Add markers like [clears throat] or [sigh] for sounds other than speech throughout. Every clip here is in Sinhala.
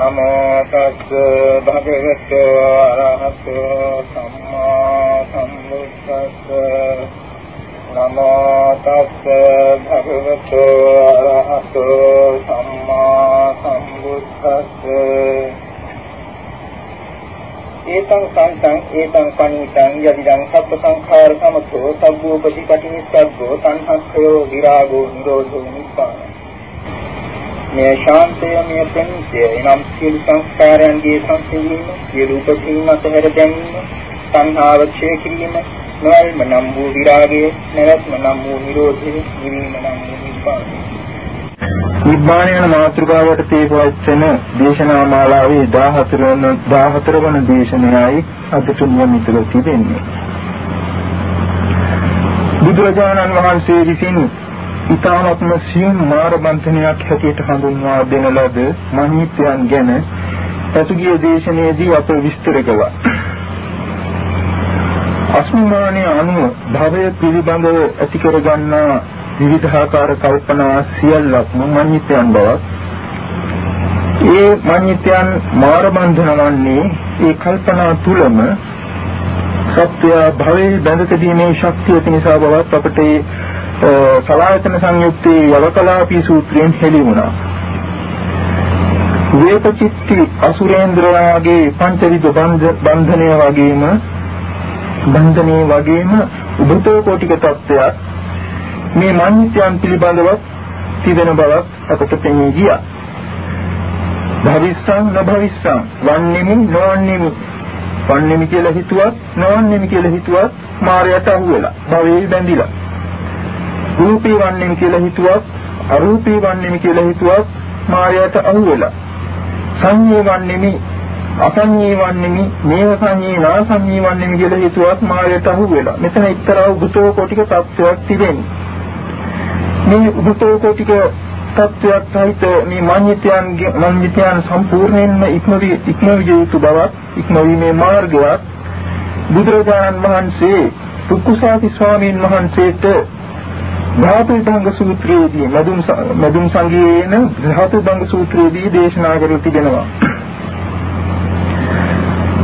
නමෝ තස්ස භගවතු අරහතෝ සම්මා සම්බුද්දස්ස. නමෝ තස්ස භගවතු අරහතෝ සම්මා සම්බුද්දස්ස. ඒතං සංසං ඒතං පනිතං යදිදං සබ්බ සංඛාර සමතෝ සබ්බෝ ප්‍රතිපටිනිස්සග්ගෝ තණ්හස්සයෝ විරාගෝ නිරෝධෝ නිපාන මේ ශාන්තය මේ ප්‍රණීතය එනම් සියලු සංස්කාරයන්ගේ සංසිඳීම සියලු උපසීම අතහැර දැමීම සංහාව ක්ෂය කිරීම නොයල්ම නම් වූ විරාගය නැවැත්ම නම් වූ නිරෝධය නිවීම නම් වූ නිපානය නිබ්බාන යන මාතෘකාවට තේපවච්චන දේශනා මාලාවේ 14 වන 14 වන දේශනයයි අදට නියමිතව තිබෙන්නේ. බුදුරජාණන් වහන්සේ විසින් ඊ타ත්ම සියුම් මාර බන්ධනයක් හැටියට හඳුන්වා දෙන ලද මහීත්‍යයන් ගැන පසුගිය දේශනාවේදී අප විස්තර කළා. අස්මිමානයේ අනුව භවය පිළිබඳව ඇති කරගන්නා විවිධාකාර කල්පනා සියල්ලක්ම මඤ්ඤිතයන් බවක් ඒ මඤ්ඤිතයන් මාර බන්ධන වන්නේ ඒ කල්පනා තුලම සත්‍ය භවයේ බැඳකදීමේ ශක්තිය නිසා බවත් අපට ඒ සලායතන සංයුත්තේ යවකලාපී සූත්‍රයෙන් හෙළි වුණා. වේපචිත්ති අසුරේන්ද්‍රයාගේ පංචවිධ බන්ධනය වගේම බන්ධනයේ වගේම උබතෝ කෝටික තත්ත්වයක් මේ මඤ්ඤයන් පිළිබඳව තිබෙන බවක් අපට පෙනී ගියා. භවිස්සං නභවිස්සං වන්නේමි නොවන්නේමි වන්නේමි කියලා හිතුවත් නොවන්නේමි කියලා හිතුවත් මායයට අහු වෙලා භවයේ බැඳිලා. රූපී වන්නේමි කියලා හිතුවත් අරූපී වන්නේමි කියලා හිතුවත් මායයට අහු වෙලා. සංඤේ වන්නේමි අසංඤේ වන්නේමි මේව සංඤේ නාසංඤේ වන්නේමි කියලා හිතුවත් මායයට අහු වෙලා. මෙතන එක්තරා උගතෝ කොටික තත්ත්වයක් තිබෙනවා. මේ උපතෝකෝටික තත්වයක් සහිත මේ මඤ්ඤිතයන් මඤ්ඤිතයන් සම්පූර්ණයෙන්ම ඉක්මවි ඉක්මවිය යුතු බවක් ඉක්මවීමේ මාර්ගයක් බුදුරජාණන් වහන්සේ පුක්කුසාති ස්වාමීන් වහන්සේට ධාතු භංග සූත්‍රයේදී මදුම් මදුම් සංගයේන ධාතු භංග සූත්‍රයේදී දේශනා කර තිබෙනවා.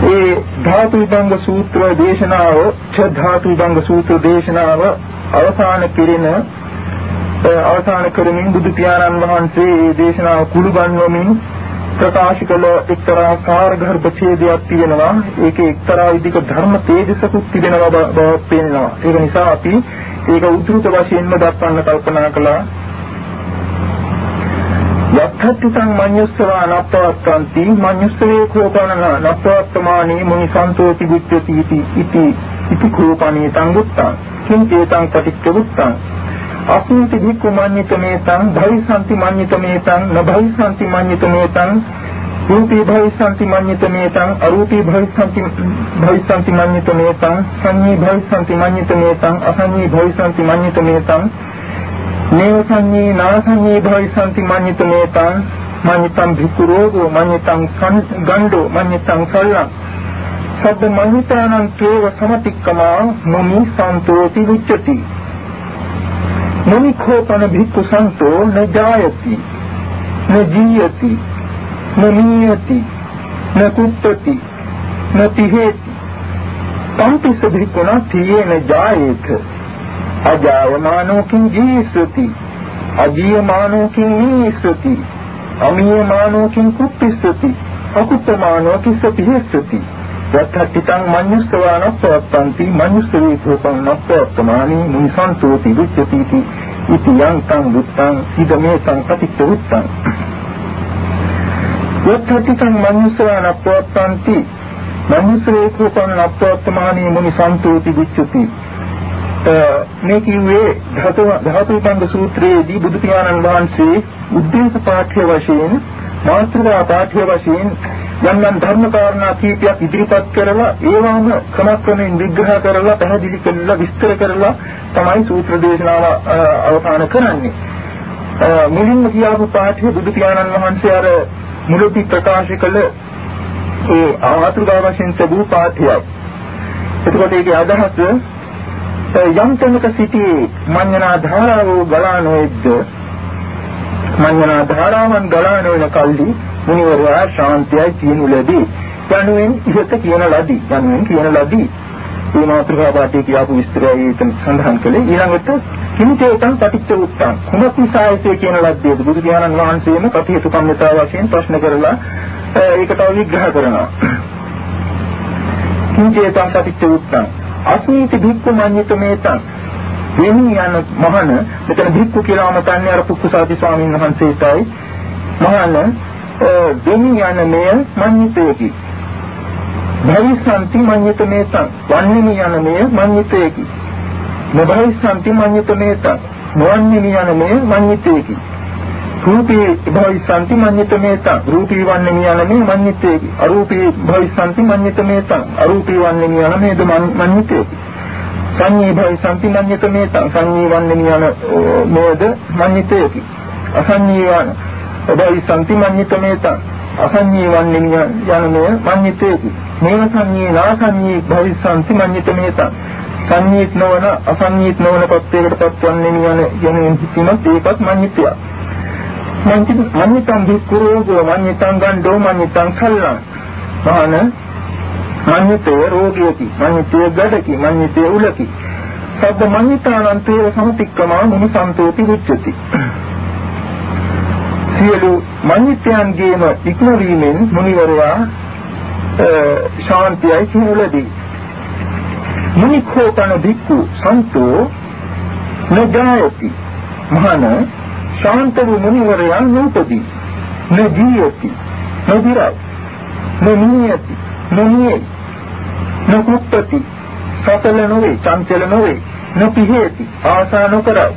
ඒ ධාතු භංග සූත්‍ර දේශනාව ච ධාතු භංග සූත්‍ර දේශනාව අවසාන කෙරෙන අවසාන කරමින් බුදු පියාණන් වහන්සේ මේ දේශනාව කුළුගන්වමින් ප්‍රකාශ කළ එක්තරා කාර්ගර්භ ඡේදයක් තියෙනවා ඒකේ එක්තරා විදිහක ධර්ම තේජසකුත් තිබෙනවා බව පේනවා ඒක නිසා අපි ඒක උද්දෘත වශයෙන්ම දක්වන්න කල්පනා කළා. යත්තත්තිසං මඤ්ඤස්සවා නප්පවත්තන්ති. මඤ්ඤස්සවේ කෝපනන නප්පවත්තමානී මුනි සන්තෝති විච්ඡති ඉති ඉති ඉති කෝපණී සංගුත්තං කිංචේතං පටිච්චුත්තං අසීති භික්ඛු මඤ්ඤිතමේතං භවිසanti මඤ්ඤිතමේතං න භවිසanti මඤ්ඤිතමේතං රූපී භවිස්සන්ති මඤ්ඤිතමේතං අරූපී භවිස්සන්ති භවිස්සන්ති මඤ්ඤිතමේතං සංඤී භවිස්සන්ති මඤ්ඤිතමේතං අසංඤී භවිස්සන්ති මඤ්ඤිතමේතං නේව සංඤී නාසංඤී භවිස්සන්ති මඤ්ඤිතමේතං මඤ්ඤිතං භික්ඛු රෝගෝ මඤ්ඤිතං ගණ්ඩෝ මඤ්ඤිතං සල්ලං. සබ්බ මඤ්ඤිතානං තේව සමතික්කමා මොමි සන්තෝති විච්ඡති. මොමි කෝපන භික්ඛු සන්තෝ නජායති නජීයති නොමියති නකුප්පති නොතිහෙති. තම්පි සුභිකුණ තියේන ජායේක. අජායමානෝකින් ජීසති අජීයමානෝකින් නීසති අමියමානෝකින් කුප්පිසති අකුප්පමානෝකින් සතිහෙසති. යත්තතිතං මඤ්ඤස්සවානස්සවත්තන්ති මඤ්ඤස්සවේතුපං නස්සවත්තමානි නිසන්තෝති විච්ඡති ඉති යන්තං දුත්තං ඉදමේ සංපතිච්ච උත්තං යත්තටිතං මඤ්ඤස්සවාන පවත්තන්ති මඤ්ඤස්සවේ කෝපං නප්පවත්තමානි මුනිසන්තෝති විච්ඡති මේ කිව්වේ ධාතු ධාතු පංග සූත්‍රයේදී බුදු පියාණන් වහන්සේ උද්දේශ පාඨ්‍ය වශයෙන් මාතෘකා පාඨ්‍ය වශයෙන් යම් යම් ධර්ම කාරණා කීපයක් ඉදිරිපත් කරලා ඒවාම ක්‍රමක්‍රමයෙන් විග්‍රහ කරලා පැහැදිලි කරලා විස්තර කරලා තමයි සූත්‍ර දේශනාව අවසන් කරන්නේ. මුලින්ම කියාපු පාඨය බුදු පියාණන් වහන්සේ අර මුලදී ප්‍රකාශ කළ ඒ ආතුර්ගා වශයෙන් තිබූ පාඨයයි. එතකොට ඒකේ අදහස යම් තැනක සිටි මඤ්ඤණා ධාරාව ගලා නොෙද්ද මඤ්ඤණා ධාරාවන් ගලා නොවන කල්හි මුනිවරයා ශාන්තියයි කියනු ලැබේ. යනුවෙන් ඉහත කියන ලදී. යනුවෙන් කියන ලදී. මේ මාතෘකා පාඨයේ කියපු විස්තරය එතන සඳහන් කළේ. ඊළඟට කිමිතේතං පටිච්ච උත්තං කුමක් නිසායසේ කියන ලද්දේද බුදු දහනන් වහන්සේම කටයුතු කම්මිතා වශයෙන් ප්‍රශ්න කරලා ඒක තව විග්‍රහ කරනවා. කිමිතේතං පටිච්ච උත්තං අසීති භික්ඛු මඤ්ඤිත මේතං වෙනි යන මහන මෙතන භික්ඛු කියලා මතන්නේ අර පුක්කුසාති ස්වාමීන් වහන්සේටයි. මහන වෙනි යන මෙය මඤ්ඤිතේකි භවිසන්ති මඤ්ඤිත මේතං වන්නේමි යන මෙය මඤ්ඤිතේකි. නභවිසන්ති මඤ්ඤිත මේතං නොවන්නේමි යන මෙය මඤ්ඤිතේකි. රූපේ භවිසන්ති මඤ්ඤිත මේතං රූපී වන්නේමි යන මෙය මඤ්ඤිතේකි. අරූපී භවිසන්ති මඤ්ඤිත මේතං අරූපී වන්නේමි යන මෙයද මඤ්ඤිතේකි. සංඤී භවි සම්පින්නඤ්ඤත මේතං සංඤී වන්නේ යන මේද මඤ්ඤිතේති අසංඤී වන භවි සම්පින්නඤ්ඤත මේතං අසංඤී වන්නේ යන මේ මඤ්ඤිතේති මේන සංඤී නාසංඤී භවි සම්පින්නඤ්ඤත මේතං සංඤීත් නොවන අසංඤීත් නොවන පත්‍යයකට පත්වන්නේ යන යන හිතීමත් ඒකත් මඤ්ඤිතය මඤ්ඤිත මඤ්ඤිතං විකුරෝගෝ මඤ්ඤිතං ගණ්ඩෝ මඤ්ඤිතං සල්ලං මාන මඤ්ඤිතේ රෝගියති මඤ්ඤිතේ ගඩකි මඤ්ඤිතේ උලකි. සබ්බ මඤ්ඤිතානන්තේ සමතික්කමා මුනි සම්තෝති උච්චති සියලු මඤ්ඤිතයන්ගේම ඉක්මවීමෙන් මුනිවරයා ශාන්තියයි සිනුලදී මුනිකෝතන දික්ඛු සන්තෝ නජායති මහාන ශාන්ත වූ මුනිවරයා නූපදී. නජීයති නදිරයි. නනියති නනියයි නොකුප්පති. සතල නොවේ. චංචල නොවේ. නොපිහෙති. ආසා නොකරයි.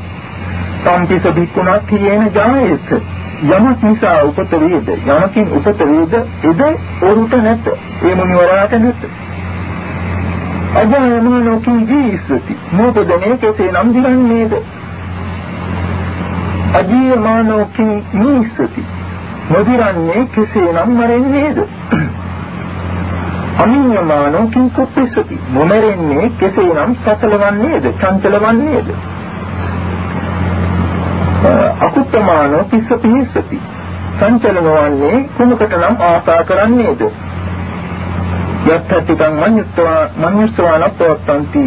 සම්පිස භික්ඛුණා කියන ජායස. යමක් නිසා උපත වේද? යමකින් උපත වේද? එද ඔරුට නැත. ඒ මොනිවරාට නැත. අජායමානෝකින් ජීසති මොකදනේ කෙසේ නම් දිරන්නේද අජීයමානෝකින් නීසති නොදිරන්නේ කෙසේ නම් මරන්නේද? [clears throat] අනියමානෝ කිංකුප්පිසති මොමරෙන්නේ කෙසේනම් සතලවන්නේද? චංචලවන්නේද? අකුප්පමානෝ පිස්ස පිහිස්සති. සංචලනවන්නේ කුමකටනම් ආසා කරන්නේද? යත්තටිකං මඤ්ඤත්වා මඤ්ඤස්වාන පවත්තන්ති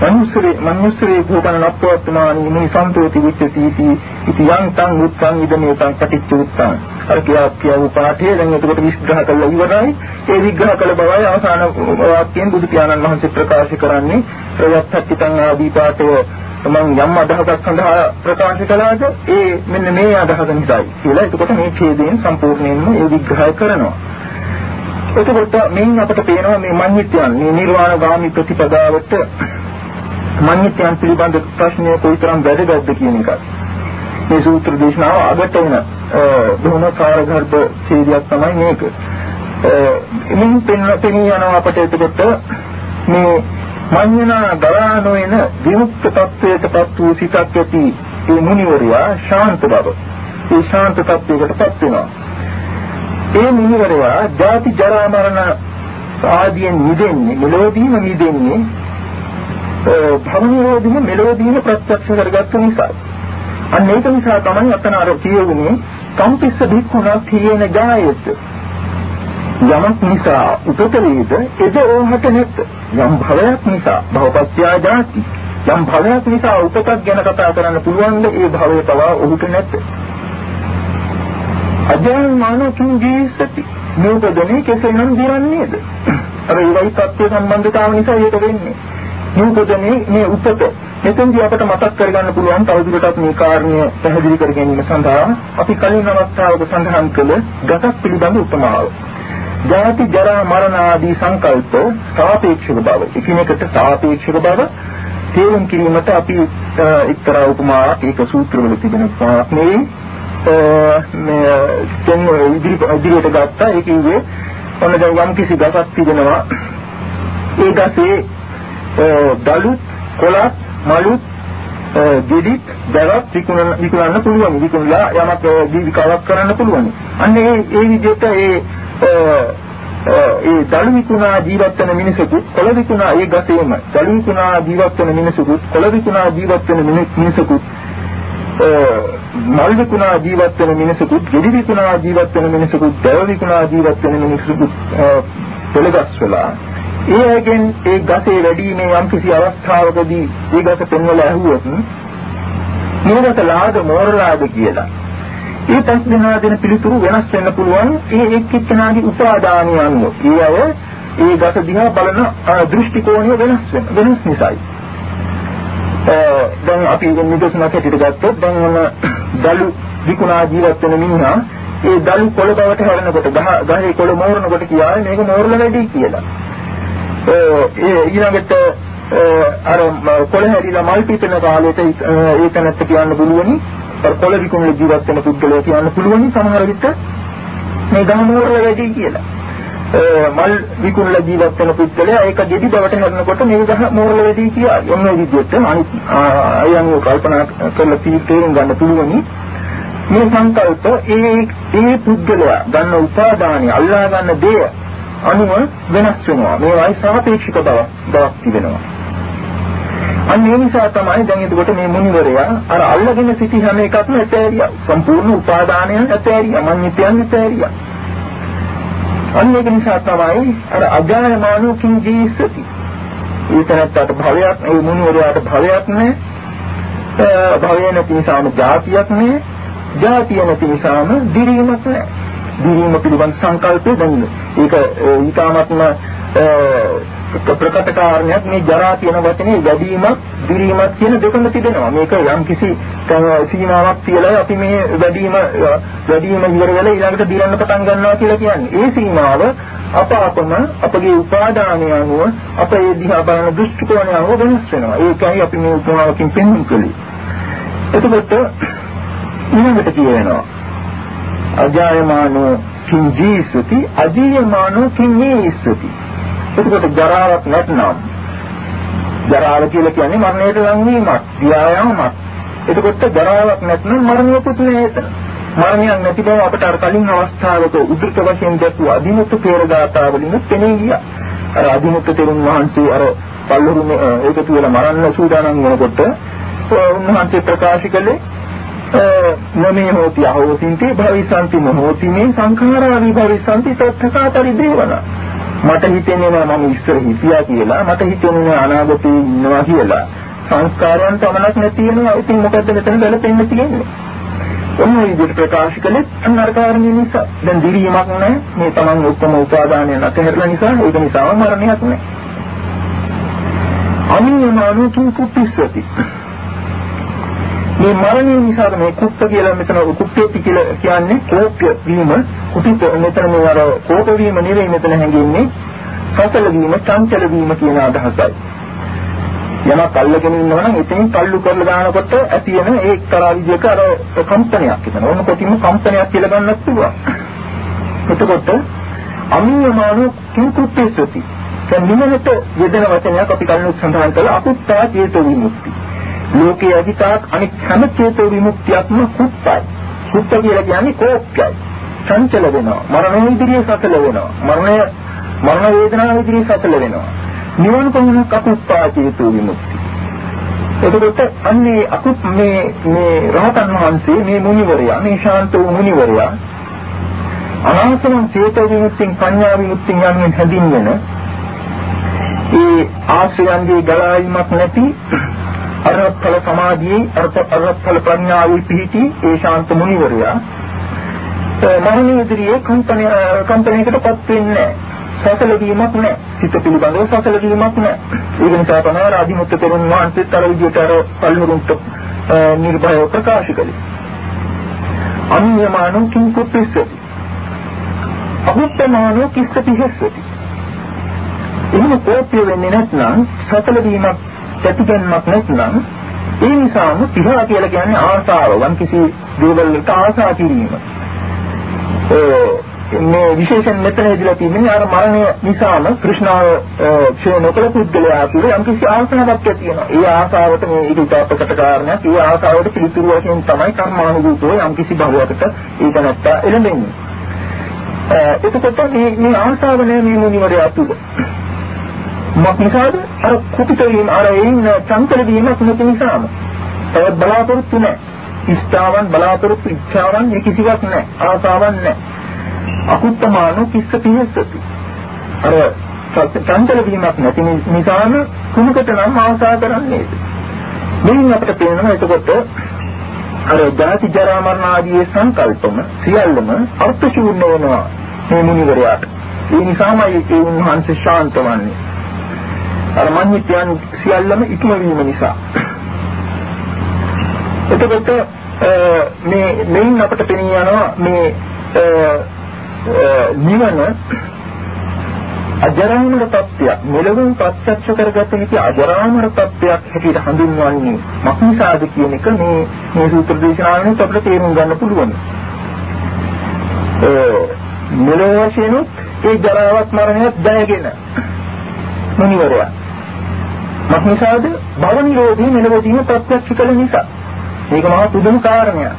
මනුස්සරේ මනුස්සරේ භූතන නප්පවත්තමානි මුනි සම්පෝති විච්ඡති इति ඉති යං තං උත්තං ඉදමේ තං පටිච්ච උත්තං. අර කියා කියව පාඨය දැන් එතකොට විස්තර කරලා ඉවරයි. ඒ විග්‍රහ කළ බවයි අවසාන වාක්‍යයෙන් බුදු පියාණන් වහන්සේ ප්‍රකාශ කරන්නේ. ප්‍රයත්තිතං ආදී පාඨය මම යම් අදහසක් සඳහා ප්‍රකාශ කළාද ඒ මෙන්න මේ අදහස නිසායි කියලා එතකොට මේ ඡේදයෙන් සම්පූර්ණයෙන්ම ඒ විග්‍රහය කරනවා එතකොට මෙයින් අපට පේනවා මේ මඤ්ඤිත්‍යයන් මේ නිර්වාණ ගාමී ප්‍රතිපදාවට මඤ්ඤිතයන් පිළිබඳ ප්‍රශ්නය කොයිතරම් වැදගත්ද කියන එක. මේ සූත්‍ර දේශනාව අගට එන බොහොම කාර්යගත ඡේදයක් තමයි මේක. මින් පෙන්න පෙනී යන අපට එතකොට මේ මඤ්ඤනා දරානෝයන විමුක්ත තත්වයටපත් වූ සිතක් ඇති ඒ මුනිවරයා ශාන්ත බව. ඒ ශාන්ත තත්වයකටපත් වෙනවා. ඒ මුනිවරයා ජාති ජරා මරණ ආදීන් මිදෙන්නේ මෙලොවදීම මිදෙන්නේ භවනිරෝධින මෙලොවදීම ප්‍රත්‍යක්ෂ කරගත්ත නිසා. අන්න ඒක නිසා තමයි අතන අර කියුනේ කම්පිස්ස භික්ඛුණා කියන ජායත. යමක් නිසා උපත වේද එද ඕහට නැත්. යම් භවයක් නිසා භවපත්‍ය ජාති. යම් භවයක් නිසා උපතක් ගැන කතා කරන්න පුළුවන්ද ඒ භවය පවා ඔහුට නැත්. අජයන් මානකින් ජීවිතති. මොකදනේ කෙසේනම් දිරන්නේද? අර ඒ වගේ සත්‍ය සම්බන්ධතාව නිසා ඒක වෙන්නේ. මොකද මේ මේ උපත මෙතෙන්දී අපට මතක් කරගන්න පුළුවන් තවදුරටත් මේ කාරණය පැහැදිලි කර ගැනීම සඳහා අපි කලින් අවස්ථාවක සඳහන් කළ ගතක් පිළිබඳ උපමාව. ජාති ජරා මරණ ආදී සංකල්ප සාපේක්ෂක බව. එකිනෙකට සාපේක්ෂක බව තේරුම් කිරීමට අපි එක්තරා උපමාවක් ඒක සූත්‍රවල තිබෙන උපමාවක් නෙවෙයි. මේ දැන් ඉදිරියට ගත්තා. ඒක ඉන්නේ ඔන්න දැන් යම් කිසි ගසක් තිබෙනවා. ඒ ගසේ දලුත් කොලත් මලුත් ගෙඩිත් දරත් විකුණන විකුණන්න පුළුවන්. විකුණලා යමක් ජීවිකාවක් කරන්න පුළුවන්. අන්න ඒ ඒ විදිහට ඒ ඒ දලු විකුණා ජීවත් වෙන මිනිසෙකු කොළ විකුණා ඒ ගසේම දලු විකුණා ජීවත් වෙන මිනිසෙකු කොළ විකුණා ජීවත් වෙන මිනිසෙකු මල් විකුණා ජීවත් වෙන මිනිසෙකුත්, ගෙඩි විකුණා ජීවත් වෙන මිනිසෙකුත්, දැව විකුණා ජීවත් වෙන මිනිසෙකුත් පෙළගස් වෙලා ඒ අයගෙන් ඒ ගසේ වැඩිීමේ යම් කිසි අවස්ථාවකදී ඒ ගස පෙන්වලා ඇහුවොත් මේකට ලාද මෝරලාද කියලා. ඒ පස් දෙනා දෙන පිළිතුරු වෙනස් වෙන්න පුළුවන් ඒ එක් එක්කෙනාගේ උපාදානිය අනුව. ඒ අය ඒ ගස දිහා බලන දෘෂ්ටි කෝණය වෙනස් වෙන වෙනස් නිසායි. දැන් අපි නිදර්ශනයක් හැටියට ගත්තොත් දැන් දලු විකුණා ජීවත් වෙන මිනිහා ඒ දලු කොළ බවට හැරෙනකොට ගහේ කොළ මෝරනකොට කියාවේ මේක මෝරල වැඩි කියලා. ඒ ඊළඟට අර කොළ හැරිලා මල් පිපෙන කාලෙට ඒක නැත්te කියන්න පුළුවනි. අර කොළ විකුණන ජීවත් වෙන පුද්ගලයා කියන්න පුළුවනි සමහර විට මේ ගහ මෝරල වැඩි කියලා. මල් විකුණලා ජීවත් වෙන පුද්ගලයා ඒක දෙවි බවට හැරෙනකොට මේ ගහ මෝරල වැඩි කියලා. ඔන්න ඒ විදිහට අනිත් අයන්ව කල්පනා කරලා තීරණ ගන්න පුළුවනි. මේ සංකල්ප ඒ ඒ පුද්ගලයා ගන්න උපාදානිය අල්ලා ගන්න දේ අනුව වෙනස් වෙනවා. මේවායි සාපේක්ෂක බව බවක් තිබෙනවා. අන්න ඒ නිසා තමයි දැන් එතකොට මේ මුනිවරයා අර අල්ලගෙන සිටි හැම එකක්ම ඇතෑරියා. සම්පූර්ණ උපාදානයන් ඇතෑරියා. මඤ්ඤිතයන් ඇතෑරියා. අන්න ඒක නිසා තමයි අර අජායමානෝ කිං ජීසති. ඊතරත්තට භවයක් ඒ මුනිවරයාට භවයක් නැහැ. භවය නැති නිසාම જાතියක් නැහැ. ජාතිය නැති නිසාම දිරීමක් නැහැ. දිරීම පිළිබඳ සංකල්පය දැනෙන. ඒක ඊටාත්ම ප්‍රකට කාරණයක් මේ ජරා කියන වචනේ වැඩිවීමක් දිරීමක් කියන දෙකම තිබෙනවා. මේක යම් කිසි සීමාවක් කියලා අපි මේ වැඩිවීම වැඩිවීම ඉවර වෙලා ඊළඟට දිරන්න පටන් ගන්නවා කියලා කියන්නේ. ඒ සීමාව අප අපම අපගේ උපාදානය අනුව අප ඒ දිහා බලන දෘෂ්ටි කෝණය අනුව වෙනස් වෙනවා. ඒකයි අපි මේ උපමාවකින් පෙන්වන්නේ. එතකොට ඊළඟට කියවෙනවා අජායමානෝ කිං ජීසති අජීයමානෝ කිං නීසති එතකොට ජරාවක් නැත්නම් ජරාව කියලා කියන්නේ මරණයට ලං වීමක් ව්‍යායාමයක්. එතකොට ජරාවක් නැත්නම් මරණයකුත් නෑ මරණයක් නැති බව අපට අර කලින් අවස්ථාවක උද්දෘත වශයෙන් දැක්වූ අදිමුත් පෙරදාතාවලින් පෙනී ගියා. අර අදිමුත් තෙරුන් වහන්සේ අර පල්ලුරුම ඒක කියලා මරන්න සූදානම් වෙනකොට උන්වහන්සේ ප්‍රකාශ කළේ නමේ හෝති අහෝසින්ති භවිසanti මොහෝති මේ සංඛාරා විභවිසanti තත්ථකාතරි දේවන. මට හිතෙන්නේ නෑ මම ඉස්සර හිතියා කියලා. මට හිතෙන්නේ නෑ අනාගතේ ඉන්නවා කියලා. සංස්කාරයන් තමනක් නැති වෙනවා. ඉතින් මොකද්ද මෙතන බැලපෙන්න තියෙන්නේ? ඔන්න විදිහට ප්‍රකාශ කළේ අන්නර කාරණේ නිසා. දැන් දිරීමක් නැහැ මේ තමන් ඔක්කොම උපාදානය නැතහැරලා නිසා ඒක නිසාම මරණයක් නැහැ අනියමානු තුන්කුප්පිස්සති මේ මරණය නිසා මේ කුප්ප කියලා මෙතන කුප්පේති කියලා කියන්නේ කෝප්‍ය වීම. කුටිත මෙතන මේ අර කෝප වීම නෙවෙයි මෙතන හැංගෙන්නේ සසල වීම චංචල වීම කියන අදහසයි. යමක් අල්ලගෙන ඉන්නවා නම් එතෙන් තල්ලු කරලා දානකොට ඇති වෙන ඒ එක්තරා විදිහක අර කම්පනයක් එතන. ඕන කොටිම කම්පනයක් කියලා ගන්නත් පුළුවන්. එතකොට අමියමානෝ කිංකුප්පේසති. දැන් නිමනට යෙදෙන වචනයක් අපි කලින් සඳහන් කළා අකුත්තා චේතෝ විමුක්ති. ලෝකයේ අධිකාක් අනිත් හැම චේතෝ විමුක්තියක්ම කුප්පයි. කුප්ප කියලා කියන්නේ කෝප්පයි. සංචල වෙනවා. මරණ ඉදිරියේ සතල වෙනවා. මරණය මරණ වේදනාව ඉදිරියේ සතල වෙනවා. නිවන කොහොමද අකුප්පා චේතෝ විමුක්ති. එතකොට අන්නේ අකුප් මේ මේ රහතන් වහන්සේ මේ මුනිවරයා මේ ශාන්ත වූ මුනිවරයා අනාසන චේතෝ විමුක්තිය පඤ්ඤා විමුක්තිය යන්නේ හැදින්වෙන ඒ ආශ්‍රයන්ගේ ගලාවීමක් නැති අරහත්ඵල සමාධියේ අරහත්ඵල ප්‍රඥාවේ පිහිටි ඒ ශාන්ත මුනිවරයා මරණ ඉදිරියේ කම්පන කම්පනයකටපත් වෙන්නේ සසල වීමක් නැහැ. සිත පිළිබඳව සසල වීමක් නැහැ. ඒක නිසා තමයි ආදිමුත්ත තෙරුන් වහන්සේත් අර විදිහට අර පල්හුරුන්ට නිර්භයව ප්‍රකාශ කළේ. අන්‍යමානෝ කිං කුප්පිස්සති. අහුත්තමානෝ කිස්සති හෙස්සති. එහෙම කෝප්‍ය වෙන්නේ නැත්නම් සසල වීමක් ප්‍රතිගැන්මක් නැත්නම් ඒ නිසාම තිහා කියලා කියන්නේ ආසාව වන් කිසි දේවල් වලට ආසා කිරීම. මේ විශේෂයෙන් මෙතන ඉදලා තියෙන්නේ අර මරණය නිසාම કૃષ્ණාව ක්ෂය නොකළ පුද්ගලයා තුළ යම් කිසි ආසාවක් ඇති වෙනවා. ඒ ආසාවට මේ ඊට අපකට කාරණයක්. ඒ ආසාවට පිළිතුරු වශයෙන් තමයි කර්මානුරූපව යම් කිසි භවයකට ඒක නැත්තා එළඹෙන්නේ. එතකොට මේ මේ ආසාව නෑ මේ මුනිවරයා තුළ. මොකද අර කුපිත වීම අර එයින් චංචල වීමක් නැති නිසාම තවත් බලාපොරොත්තු නැහැ ඉෂ්ඨාවන් බලාපොරොත්තු ඉච්ඡාවන් මේ කිසිවක් නැහැ. ආසාවන් නැහැ. අකුත්තමානෝ කිස්ස පිහසති. අර චංචල වීමක් නැති නිසාම කුමකට නම් ආසා කරන්නේ. මෙයින් අපිට පේනවා එතකොට අර ජාති ජරා මරණ ආදී සංකල්පම සියල්ලම අර්ථ ශූන්‍ය වෙනවා මේ මුනිවරයාට. ඒ නිසාමයි ඒ උන්වහන්සේ ශාන්ත වන්නේ. අර මඤ්ඤිත්‍යයන් සියල්ලම ඉක්ම වීම නිසා. එතකොට මේ මෙයින් අපට පෙනී යනවා මේ නිවන අජරාමර තත්ත්වයක් මෙලොවින් ප්‍රත්‍යක්ෂ කරගත හැකි අජරාමර තත්ත්වයක් හැටියට හඳුන්වන්නේ මක්නිසාද කියන එක මේ මේ සූත්‍ර දේශනාවෙන් අපිට තේරුම් ගන්න පුළුවන්. ඒ මෙලොව වශයෙන් ඒ ජරාවත් මරණයත් දැනගෙන මුනිවරයා මක්නිසාද භව නිරෝධී මෙලොවදීම ප්‍රත්‍යක්ෂ කළ නිසා මේක මහා පුදුම කාරණයක්.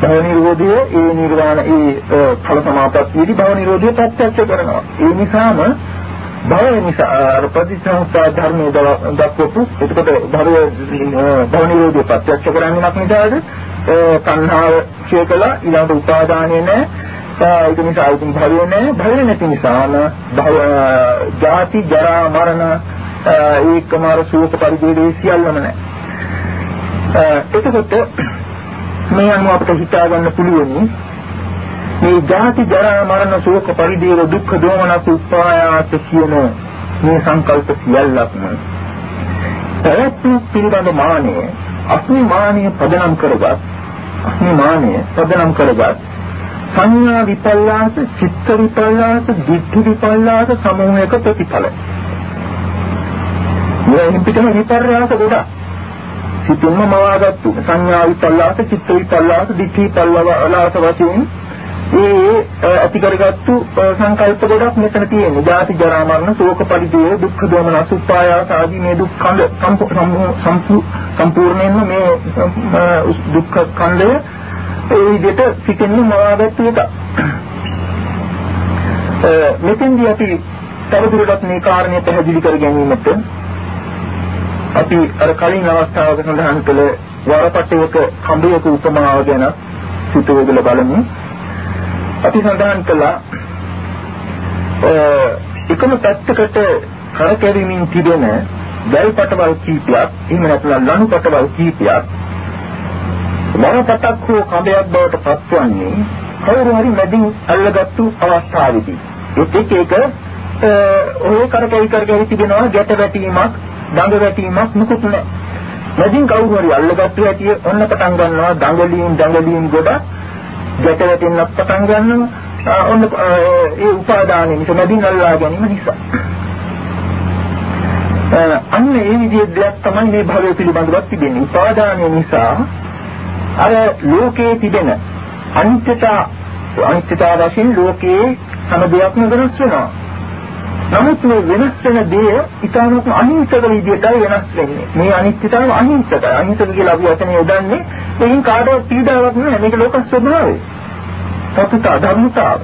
භව නිරෝධය ඒ නිර්වාණ ඒ ඵල සමාපත්තියේදී භව නිරෝධය ප්‍රත්‍යක්ෂ කරනවා. ඒ නිසාම භවය නිසා අර ප්‍රතිසංස්ථා ධර්මයේ දක්වපු එතකොට භවය භව නිරෝධය ප්‍රත්‍යක්ෂ කරන්නේ මොකක් නිසාද? තණ්හාව ක්ෂේකලා ඊළඟ උපාදානය නැහැ. ඒක නිසා උතුම් භවය නැහැ. භවය නැති නිසාම භව ජාති ජරා මරණ ඒකමාර සූප පරිදේ සියල්ලම නැහැ. එතකොට මේ අනුව අපිට හිතා ගන්න පුළුවනි මේ ජාති ජරා මරණ ශෝක පරිදේව දුක්ඛ දෝමනස් උපායාස කියන මේ සංකල්ප සියල්ලක්ම පැවැත්ම පිළිබඳ මානය අස්මිමානය පදනම් කරගත් අස්මිමානය පදනම් කරගත් සංඥා විපල්ලාස චිත්ත විපල්ලාස දිට්ඨි විපල්ලාස සමූහයක ප්‍රතිඵල මේ හිතේ විපර්යාස ගොඩක් සිතින්ම මවාගත්තු සංඥා විපල්ලාස චිත්ත විපල්ලාස දිට්ඨි විපල්ලාස වශයෙන් ඒ ඇති කරගත්තු සංකල්ප ගොඩක් මෙතන තියෙනවා. ජාති ජරා මරණ ශෝක පරිදේ දුක්ඛ දෝමන සුපායාස ආදී මේ දුක් කඳ සම්පූර්ණයෙන්ම මේ දුක්ඛ කන්දය ඒ විදිහට සිතින්ම මවාගත්තු එක. මෙතෙන්දී අපි තවදුරටත් මේ කාරණය පැහැදිලි කර ගැනීමට අපි අර කලින් අවස්ථාවක සඳහන් කළ වරපටයක කඹයක උපමාව ගැන සිතුවදල බලමු. අපි සඳහන් කළා එකම පැත්තකට කරකැවීමෙන් තිබෙන වැල් පටවල් කීපයක් එහෙම නැත්නම් ලණු පටවල් කීපයක් වරපටක් හෝ කඹයක් බවට පත්වන්නේ කවුරු හරි මැදින් අල්ලගත්තු අවස්ථාවේදී ඒත් ඒක ඔය කරකැවි කරකැවි තිබෙනවා ගැට වැටීමක් දඟ වැටීමක් මුකුත් නැහැ. මැදින් කවුරු හරි අල්ලගත්තු ඇටිය ඔන්න පටන් ගන්නවා දඟලින් දඟලින් ගොඩ ගැට වැටෙන්නත් පටන් ගන්නවා ඔන්න ඒ උපාදානෙ නිසා මැදින් අල්ලා ගැනීම නිසා. අන්න ඒ විදිහේ දෙයක් තමයි මේ භවය පිළිබඳව තිබෙන්නේ. උපාදානය නිසා අර ලෝකයේ තිබෙන අනිත්‍යතා අනිත්‍යතාව වශයෙන් ලෝකයේ හැම දෙයක්ම වෙනස් වෙනවා. නමුත් මේ වෙනස් වෙන දේ ඊටමත් අහිංසක විදියටයි වෙනස් වෙන්නේ. මේ අනිත්‍යතාව අහිංසකයි. අහිංසක කියලා අපි වචනේ යොදන්නේ මේකෙන් කාටවත් පීඩාවක් නෑ. මේක ලෝක ස්වභාවය. සත්‍යතා ධර්මතාව.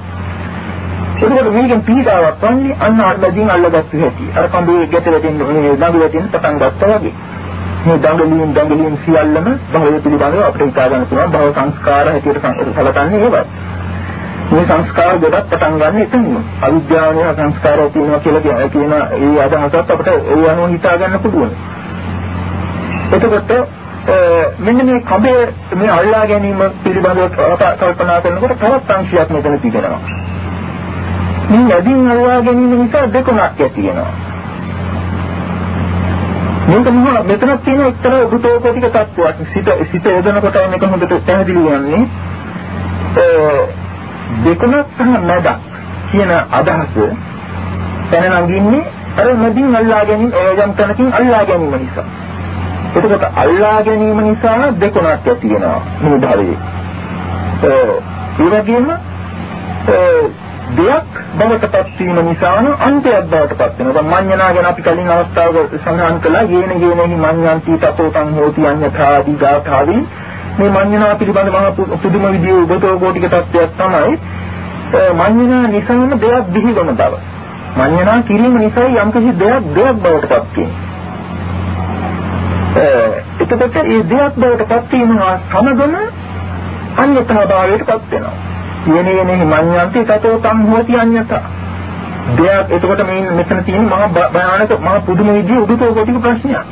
ඒකවල මේකෙන් පීඩාවක් වන්නේ අන්න අල්ලදින් අල්ලගත්තු හැටි. අර කඳේ ගැට වැටෙන මේ දඟ වැටෙන පටන් ගත්තා වගේ. මේ දඟලින් දඟලින් සියල්ලම භවය පිළිබඳව අපිට හිතා ගන්න පුළුවන් භව සංස්කාර හැටියට සැලකන්නේ ඒවයි. මේ සංස්කාර ගොඩක් පටන් ගන්න එතනින්. අවිද්‍යාවනේ සංස්කාරය තියෙනවා කියලා කියන ඒ අදහසත් අපිට ඒ අනුව හිතා ගන්න පුළුවන්. එතකොට මෙන්න මේ කඹේ මේ අල්ලා ගැනීම පිළිබඳව කල්පනා කරනකොට තවත් සංශයක් මෙතන තිබෙනවා. මේ නැදින් අල්ලා ගැනීම නිසා දෙකක් ඇති වෙනවා. මේක මොනවා මෙතන තියෙන එක්තරා උපතෝපතික තත්ත්වයක්. සිත සිත යොදනකොට මේක හොඳට පැහැදිලි වන්නේ දෙකම සහ මැදක් කියන අදහස පැන නගින්නේ අර මැදින් අල්ලා ගැනීම යම් තැනකින් අල්ලා ගැනීම නිසා. එතකොට අල්ලා ගැනීම නිසා දෙකක් ඇති වෙනවා මේ භවයේ. ඒ වගේම දෙයක් බවට පත් වීම නිසා අන්තයක් බවට පත් වෙනවා. මඤ්ඤණා ගැන අපි කලින් අවස්ථාවක සඳහන් කළා. යේන යේනෙහි මඤ්ඤන්ති තතෝතං හෝති අඤ්ඤථාදී ගාථාදී මේ මඤ්ඤණා පිළිබඳ මහ පුදුම විදිහේ උබතෝ කෝටික තත්ත්වයක් තමයි මඤ්ඤණා නිසාම දෙයක් දිහිවන බව. මඤ්ඤණා කිරීම නිසා යම්කිසි දෙයක් දෙයක් බවට පත් වෙනවා. එතකොට ඒ දෙයක් බවට පත් වීම සමගම අන්‍යතා භාවයට පත් වෙනවා. යේනේ නේ මඤ්ඤන්ති තතෝ තම් හෝති අඤ්ඤතා. දෙයක් එතකොට මේ මෙතන තියෙන මහා භයානක මහා පුදුම විදිහේ උඩුතෝකොටික ප්‍රශ්නයක්.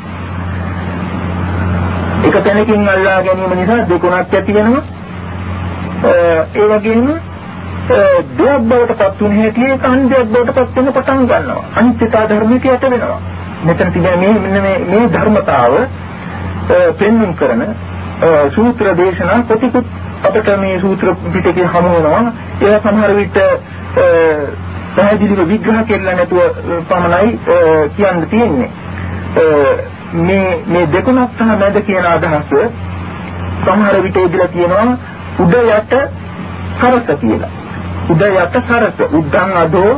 එක තැනකින් අල්ලා ගැනීම නිසා දෙකුණක් ඇති වෙනවා. ඒ වගේම දෙයක් බවට පත් වුණ හැටි ඒක අන්‍යයක් බවට පත් වෙන පටන් ගන්නවා. අනිත්‍යතා ධර්මයට යට වෙනවා. මෙතන තිබෙන මේ මෙන්න මේ මේ ධර්මතාව පෙන්වන්න කරන සූත්‍ර දේශනා ප්‍රතිකුත් අපිට මේ සූත්‍ර පිටකේ හමු වෙනවා. ඒ සමහර විට පැහැදිලිව විග්‍රහ කෙරෙලා නැතුව පමණයි කියන්න තියෙන්නේ. මේ මේ දෙකුණක් සහ මැද කියන අදහස සමහර විට ඉදලා තියෙනවා උඩ යට සරස කියලා. උඩ යට සරස උද්දං අදෝ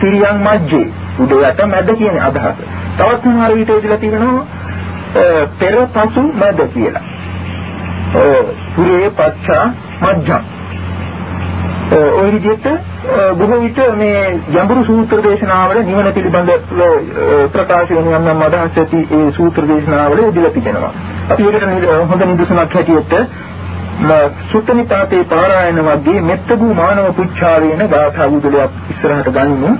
තිරියං මජ්ජේ උඩ යට මැද කියන අදහස. තවත් සමහර විට ඉදලා තියෙනවා පෙර පසු මැද කියලා. පුරේ පච්චා මජ්ජං ওই විදිහට බොහෝ විට මේ ගැඹුරු සූත්‍ර දේශනාවල නිවන පිළිබඳ ප්‍රකාශ වෙන යම් යම් අදහස් ඇති ඒ සූත්‍ර දේශනාවල ඉදිරියට තිබෙනවා. අපි ඒකට හොඳ නිදසුනක් හැටියට සුත්තනිපාතේ පාරායන වගේ මෙත්තබු මානව පුච්ඡාවේන ගාථා බුදුලයක් ඉස්සරහට ගනිමු.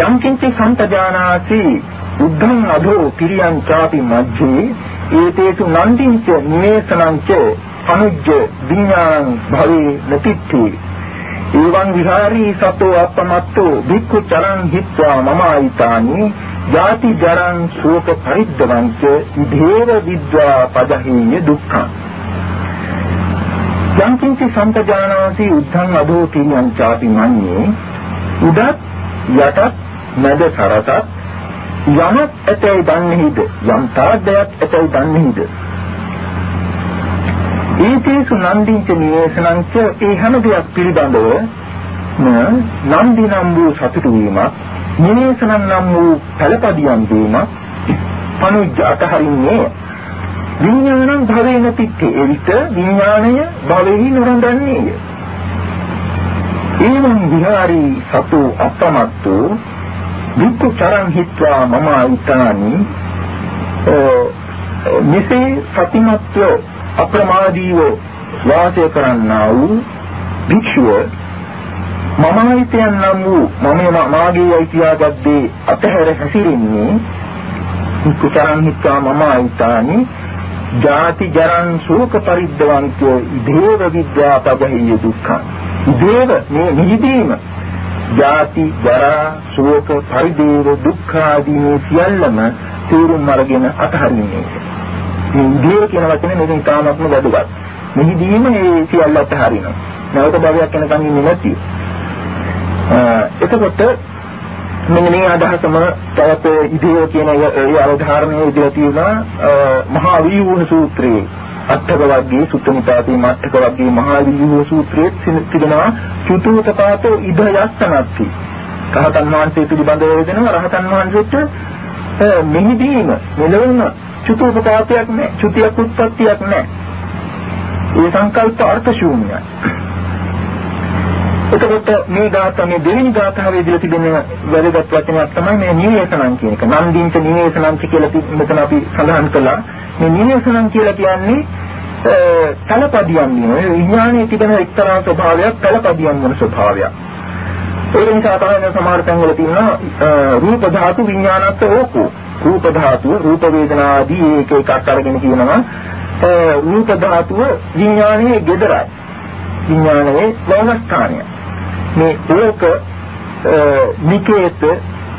යම් කිංචි සම්පජානාසි උද්ධං අධෝ පිරියං ചാපි මජ්ජේ ඒතේසු නන්දිංච නිවේසනංච අනුජ්ජ විඥානං භවේ නතිත්ති එවං විහාරී සතෝ අපමත්තෝ භික්ඛු චරං හිත්වා මම ආයිතානි ජාති ජරං ශෝක පරිද්දවංච ඉදේව විද්වා පදහිය දුක්ඛං. යම්කින්ච සම්පජානාසි උද්ධං අදෝ කිඤ්ඤං ചാපි මන්නේ උඩත් යටත් මැද සරසත් යමක් ඇතයි දන්නේහිද? යම් තාද්දයක් ඇතයි දන්නේහිද? ඒකේසු නන්දිංච නිවේශනංච ඒ හැම දෙයක් පිළිබඳව නන්දි නම් වූ සතුටු වීමක් නිවේශනං නම් වූ පළපදියම් වීමක් පනුජ්ජ අතහරින්නේ. විඥානං භවේන පිටේ එවිට විඥාණය භවෙහි නොරඳන්නේය. ඒවං විහාරී සතු අපමත්තෝ වික්ඛු චරං හිත්වා මම ඊතානි මෙසේ සතිමත්ව අප්‍රමාදීව වාසය කරන්නා වූ භික්ෂුව මමයිතයන් නම් වූ මම මාගේ අයිතියාගත් දේ අතහැර හැසිරෙන්නේ කුතරං හිත්වා මමයිතානි ජාති ජරං ශෝක පරිද්දවන්තෝ දේව විද්‍යා පබහිය දුක්ඛ. දේව මේ නිදීම ජාති ජරා ශෝක පරිදේව දුක්ඛ ආදී මේ සියල්ලම තේරුම් අරගෙන අතහරින්නේ. මේ ඉදිරිය කියන වචනේ මේක ඉතාමත්ම වැදගත්. මෙහිදීම මේ සියල්ල අතහරිනවා. නැවත භවයක් යනකම් ඉන්නේ නැති. එතකොට මෙන්න මේ අදහසම තවත් ඉදිරිය කියන ඒ අවධාරණය ඉදිරිය තියෙනවා මහා වියුහ සූත්‍රයේ අටක වර්ගයේ සුත්තනිපාතේ මාට්ටක වර්ගයේ මහා වියුහ සූත්‍රයේ තිබෙනවා චතුතපාතෝ ඉද යස්සනත්ති. රහතන් වහන්සේ පිළිබඳව වෙනවා රහතන් වහන්සේට මෙහිදීම මෙලොවම චුතෝපපාතයක් නැහැ. චුතියක් උත්පත්තියක් නැහැ. ඒ සංකල්ප අර්ථ ශූන්‍යයි. එතකොට මේ ධාත මේ දෙවෙනි ධාතාවේ ඉදිරිය තිබෙන වැදගත් වචනයක් තමයි මේ නිවේසනං කියන එක. නන්දින්ච නිවේසනං කියලා මෙතන අපි සඳහන් කළා. මේ නිවේසනං කියලා කියන්නේ තලපදියම් නෙවෙයි විඥානයේ තිබෙන එක්තරා ස්වභාවයක් තලපදියම් වන ස්වභාවයක්. ඒ නිසා තමයි සමහර තැන්වල තියෙනවා රූප ධාතු විඥානත් ඕකෝ රූප ධාතුව රූප වේදනා ආදී එක එකක් අරගෙන කියනවා රූප ධාතුව විඥානයේ gedarai විඥානයේ වවස්ථානය මේ ඕක නිකේත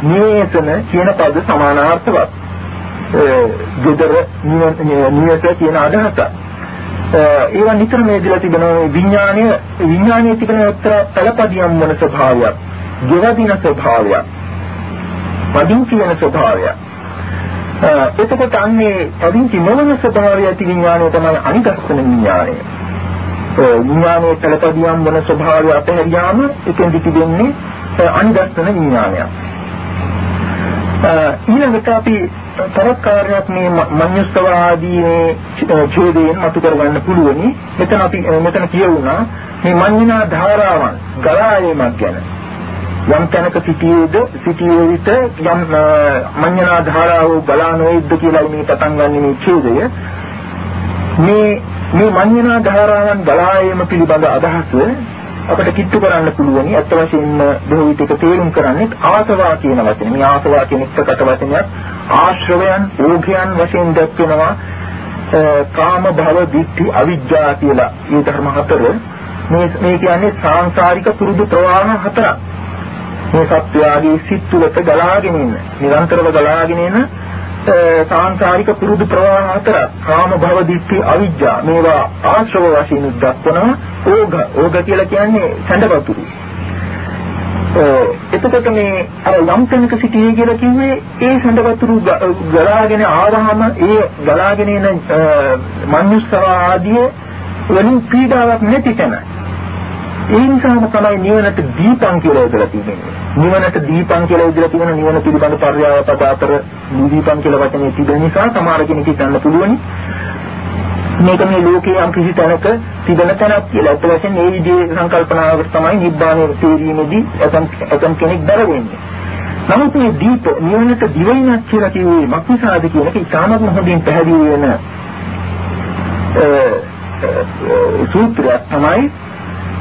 නිවේසන කියන පද සමානාර්ථවත්. gedara නිවේස කියන අදහස ඒවා නිතර මේ දිලා තිබෙන විඥානය විඥානයේ තිබෙන උත්තර පළපදියම් වන ස්වභාවයක්, ගෙවදින ස්වභාවයක්, පදිංචි වෙන ස්වභාවයක්. එතකොට අන්නේ පදිංචි නොවන ස්වභාවය ඇති විඥානය තමයි අනිදස්සන විඥානය. විඥානයේ පළපදියම් වන ස්වභාවය අපහැරියාම එතෙන්දි තිබෙන්නේ අනිදස්සන විඥානය. ඊළඟට අපි තවත් කාර්යයක් මේ මඤ්ඤස්තව ආදී මේ ඡේදයෙන් මතු කරගන්න පුළුවනි. මෙතන අපි මෙතන කියවුණා මේ මඤ්ඤනා ධාරාවන් ගලායීමක් ගැන. යම් තැනක සිටියේද සිටියේ විට යම් මඤ්ඤණා ධාරාව බලා නොයිද්ද කියලා මේ පටන් ගන්න මේ ඡේදය මේ මේ මඤ්ඤණා ධාරාවන් බලායම පිළිබඳ අදහස අපිට කිට්ටු කරන්න පුළුවනි. අත් වශයෙන්ම බොහෝ විට තේරුම් කරන්නේ ආසවා කියන වචනේ. මේ ආසවා කියන එක්කට වචනයක්. ආශ්‍රවයන් ඕඝයන් වශයෙන් දැක්වෙනවා. කාම භව දිට්ඨි අවිජ්ජා කියලා. මේ ධර්ම හතර. මේ මේ කියන්නේ සාංශාරික පුරුදු ප්‍රවාහ හතරක්. මේ සත්‍යයගේ සිත් තුළට ගලාගෙන ඉන්න. නිරන්තරව ගලාගෙන එන සාංශාරික පුරුදු ප්‍රවාහ අතර කාම භව දිට්ඨි අවිජ්ජා මේවා ආශ්‍රව වශයෙන් දක්වනවා ඕග. ඕග කියලා කියන්නේ සැඬවතුරු එතකොට මේ අර යම් තැනක සිටියේ කියලා කිව්වේ ඒ සඳවතුරු ගලාගෙන ආවහම ඒ ගලාගෙන එන මනුස්සව ආදී වලින් පීඩාවක් නැති තැන. ඒ නිසාම තමයි නිවනට දීපං කියලා ඉදලා තියෙන්නේ. නිවනට දීපං කියලා ඉදලා තියෙන නිවන පිළිබඳ පර්යාය පද අතර දීපං කියලා වචනේ තිබෙන නිසා සමහර කෙනෙක් හිතන්න පුළුවනි. මේක මේ ලෝකයේ යම් කිසි තැනක තිබෙන තැනක් කියලා. ඒත් වශයෙන් මේ විදිහේ සංකල්පනාවකට තමයි නිබ්බාණය තේරීමේදී අතම් අතම් කෙනෙක් දර වෙන්නේ. නමුත් මේ දීප නිවනට දිවයිනක් කියලා කිව්වේ මක්නිසාද කියන එක ඉතාමත් හොඳින් පැහැදිලි වෙන සූත්‍රයක් තමයි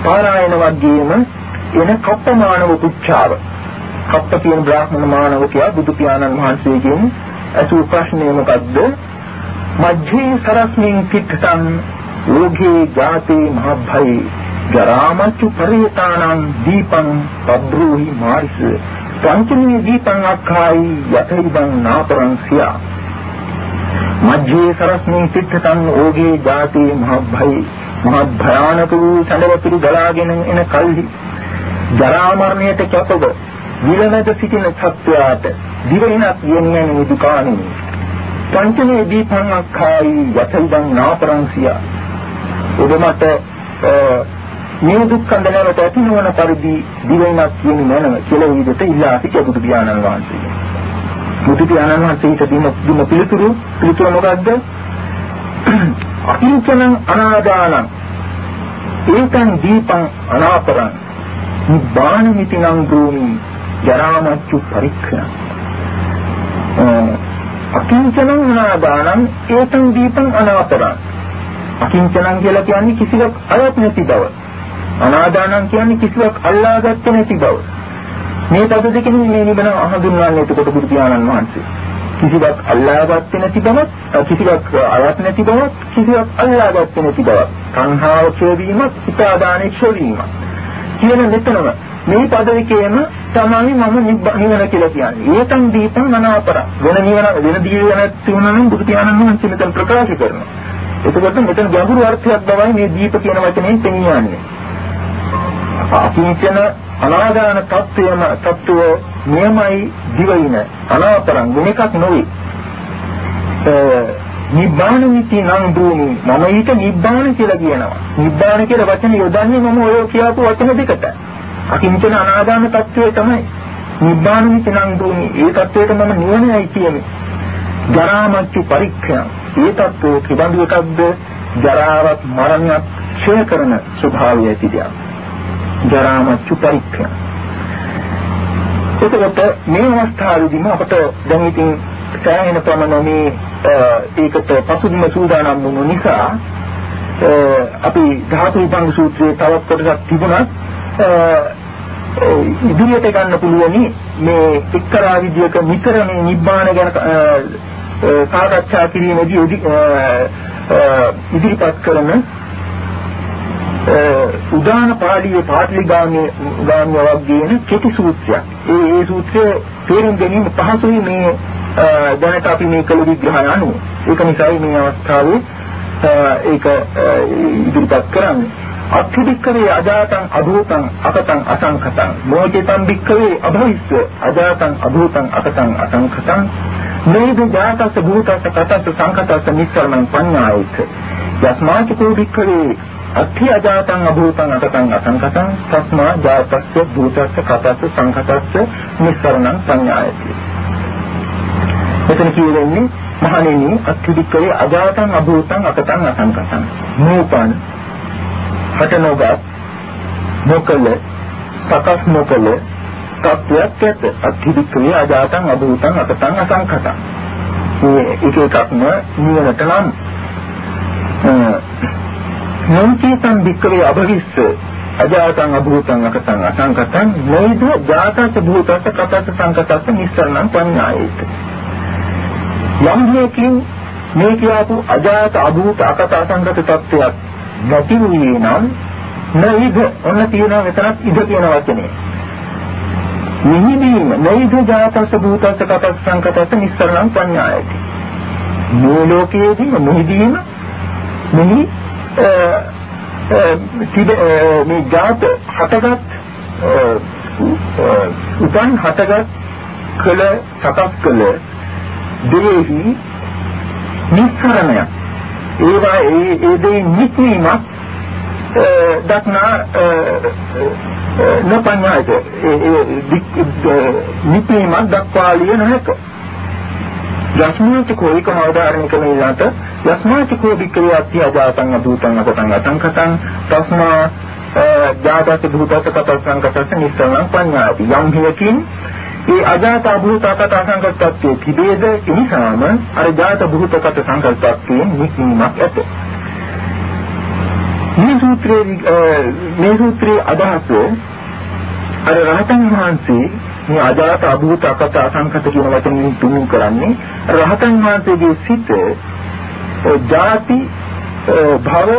පාරායන වර්ගයේම එන කප්පමානව පුච්චාව. කප්ප කියන බ්‍රාහ්මණ මානවකයා බුදු පියාණන් වහන්සේගෙන් අසු ප්‍රශ්නේ මොකද්ද? මජ්ජේ සරස්මින් පිටතං යෝගේ ජාතේ මහභයි ජරාමච්චු පරියතානං දීපං පබ්‍රෝහි මාරිස පංචමී දීපං අක්ඛායි යතයිබං නාපරං සියා මජ්ජේ සරස්මින් පිටතං යෝගේ ජාතේ මහභයි මහත් භයානක වූ සැඬවතුරු ගලාගෙන එන කල්හි ජරා මරණයට කැපව විලනද සිටින සත්වයාට දිවෙනක් යන්නේ නිදුකාණි පංචමේ දීපං අක්ඛායි යතල්දං නාපරංසිය ඔබ මට මේ දුක් කන්දනකට ඇතිවන පරිදි දිවෙනක් කියන්නේ නැනව කියලා විදිහට ඉල්ලා සිටිය බුදු පියාණන් වහන්සේ. බුදු පියාණන් වහන්සේට දුන්න දුන්න පිළිතුරු පිළිතුර මොකද්ද? අකිංචනං අනාදානං. ඒකං දීපං අනාපරං. නිබ්බාන මිතිනං භූමි ජරාමච්චු පරික්ඛණ අකිංචනං අනාදානං ඒකං දීපං අනාපරං. අකිංචනං කියලා කියන්නේ කිසිවක් අයත් නැති බව. අනාදානං කියන්නේ කිසිවක් අල්ලාගත්තේ නැති බව. මේ පද දෙකෙන් මේ නිබන හඳුන්වන්නේ එතකොට බුදු පියාණන් වහන්සේ. කිසිවක් අල්ලාගත්තේ නැති බවත් කිසිවක් අයත් නැති බවත් කිසිවක් අල්ලාගත්තේ නැති බවත් සංහාව ක්ෂේවීමක් උපාදානයේ ක්ෂේවීමක් කියන මෙතනම මේ පදවිකේම තමයි මම නිවන කියලා කියන්නේ. ඒකම් දීපං මනාපර. වෙන නිවන වෙන දීවන තුනනම් බුදු පියාණන් වහන්සේ මෙතන ප්‍රකාශ කරනවා. එතකොට මෙතන ගැඹුරු අර්ථයක් බවයි මේ දීප කියන වචනයෙන් පෙනී යන්නේ. අකිංචන අනාගාන තත්වයම තත්වය නියමයි දිවයින අනාතරං වෙන එකක් නොවේ. නිබ්බාන මිති නම් භූමි මම ඊට නිබ්බාන කියලා කියනවා. නිබ්බාන කියලා වචනේ යොදන්නේ මම ඔය කියපු වචන දෙකට. අකිංචන අනාගාන තත්වය තමයි නිබ්බාන මිති නම් භූමි. ඒ තත්වයට මම නිවනයි කියන්නේ. ජරාමච්චු පරික්ඛය. ඒ තත්වයේ කිබඳු එකක්ද? ජරාවත් මරණයත් ක්ෂය කරන ස්වභාවය ඇති දෙයක්. ජරාමච්චු පරික්ඛය. එතකොට මේ අවස්ථාවේදීම අපට දැන් ඉතින් සෑහෙන ප්‍රමාණ මේ ඒකට පසුබිම සූදානම් වුණු නිසා අපි ධාතු විභංග සූත්‍රයේ තවත් කොටසක් තිබුණත් ඉදිරියට ගන්න පුළුවනි මේ එක්තරා විදියක නිතර මේ නිබ්බාන ගැන සාකච්ඡා කිරීමේදී ඉදිරිපත් කරන උදාන පාළියේ පාටලිගාමී ගාමිය වගේන කෙටි සූත්‍රයක්. ඒ ඒ සූත්‍රය තේරුම් ගැනීම පහසුයි මේ දැනට අපි මේ කළ විග්‍රහය අනුව. ඒක නිසායි මේ අවස්ථාවේ ඒක ඉදිරිපත් කරන්නේ. අත්ථිබික්කවේ අජාතං අභූතං අකතං අසංඛතං මොචිතං බික්කවේ අභවිස්ස අජාතං අභූතං අකතං අසංඛතං නේද ජාතස්ස භූතස්ස කතස්ස සංඛතස්ස නිස්සරණං පඤ්ඤායිත යස්මාචකෝ බික්කවේ අත්ථි අජාතං අභූතං අතතං අසංකතං තස්මා ජාතස්ස භූතස්ස කතස්ස සංකතස්ස නිස්සරණං සංඥායති මෙතන කියන්නේ මහණෙනි අත්ථිදික්කේ අජාතං අභූතං අතතං අසංකතං නූපන් හට නොගත් නොකල සකස් නොකල තත්වයක් ඇත. අත්‍යධික්‍රිය අජාතං අභූතං අතතං අසංඛතං. මේ එක එකක්ම නිවනට නම් නොංචේතං වික්‍රේ අභවිස්ස. අජාතං අභූතං අකතං අසංකතං. නේද ජාතස භූතස කතස සංකතස්ස නිස්සරණං පඤ්ඤායේත. යම් හේකින් මේ කියපු අජාත අභූත අකත අසංකත තත්ත්වයක් නැති වූයේ නම් නයිද ඔන්න තියෙනවා මෙතනත් ඉද කියන වචනේ. නිහිදීම නයිද ජාතස භූතස කතස සංකතස්ස නිස්සරණං පඤ්ඤායේති. මේ ලෝකයේදී නිහිදීම මෙහි මේ ජාත හටගත් උපන් හටගත් කළ සකස් කළ දෙෙහි නිස්සරණය ඒවා ඒ ඒ දේ නික්මීමක් දක්නා නොපඤ්ඤායත ඒ නික්මීමක් දක්වාලිය නොහැක. යස්මාචකෝ ඒකම අවධාරණය කරන ඊළාට යස්මාචකෝ වික්‍රිය අත්‍ය අජාතං අභූතං අකතං අසංකතං තස්මා ජාතක භූතස කතං කතස නිස්සරණ පඤ්ඤාති. යම් හේකින් ඒ අජාත භූත කත අසංකතත්වයේ තිබේද එනිසාම අර ජාත භූත කත සංකල්පත්වයෙන් නික්මීමක් ඇත. මේ සූත්‍රයේ මේ සූත්‍රයේ අදහස අර රහතන් වහන්සේ මේ අජාත අභූත අපත අසංකත කියන වචනින් තුනු කරන්නේ රහතන් වහන්සේගේ සිත ජාති භව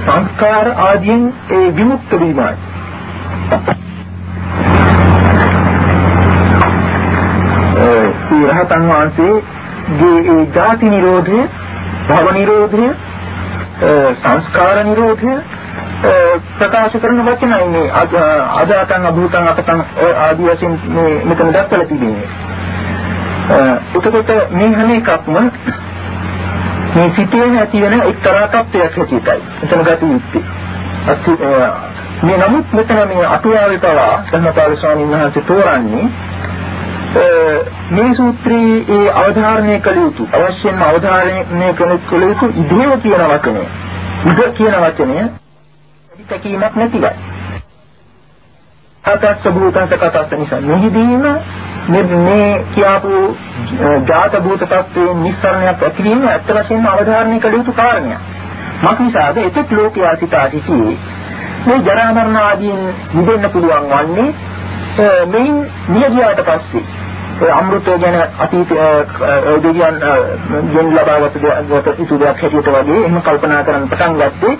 සංස්කාර ආදීන් ඒ විමුක්ත වීමයි. ඒ රහතන් වහන්සේගේ ඒ ජාති නිරෝධය භව නිරෝධය සංස්කාර නිරෝධය ප්‍රකාශ කරන වචනයි මේ අදාතං අභූතං අපතං ආදී වශයෙන් මේ මෙතන දක්වලා තිබෙන්නේ. එතකොට මේ හැම එකක්ම මේ සිතේ ඇති වෙන එක්තරා තත්ත්වයක් හැටියටයි. එතන ගත යුත්තේ. අති මේ නමුත් මෙතන මේ අටුවාවේ පවා ධර්මපාල ස්වාමීන් වහන්සේ තෝරන්නේ මේ සූත්‍රයේ ඒ අවධාරණය කළ යුතු අවශ්‍යම අවධාරණය කළ යුතු ඉදේව කියන වචනය. ඉද කියන වචනය තැකීමක් නැතිවයි. අතස්ස භූතංස කතස්ස නිසා මෙහිදීම මේ කියාපු ජාත භූත tattve නිස්සරණයක් ඇතිවීම ඇත්ත වශයෙන්ම අවධාරණය කළ යුතු කාරණයක්. මක්නිසාද එතෙක් ලෝකයා සිතා සිටී මේ ජරා මරණ ආදීන් නිදෙන්න පුළුවන් වන්නේ මෙයින් නියගියාට පස්සේ ඒ අමෘතය ගැන අතීත දෙවියන් ගෙන් ලබාගත් දෙයක් හැටියට වගේ එහෙම කල්පනා කරන්න පටන් ගත්තේ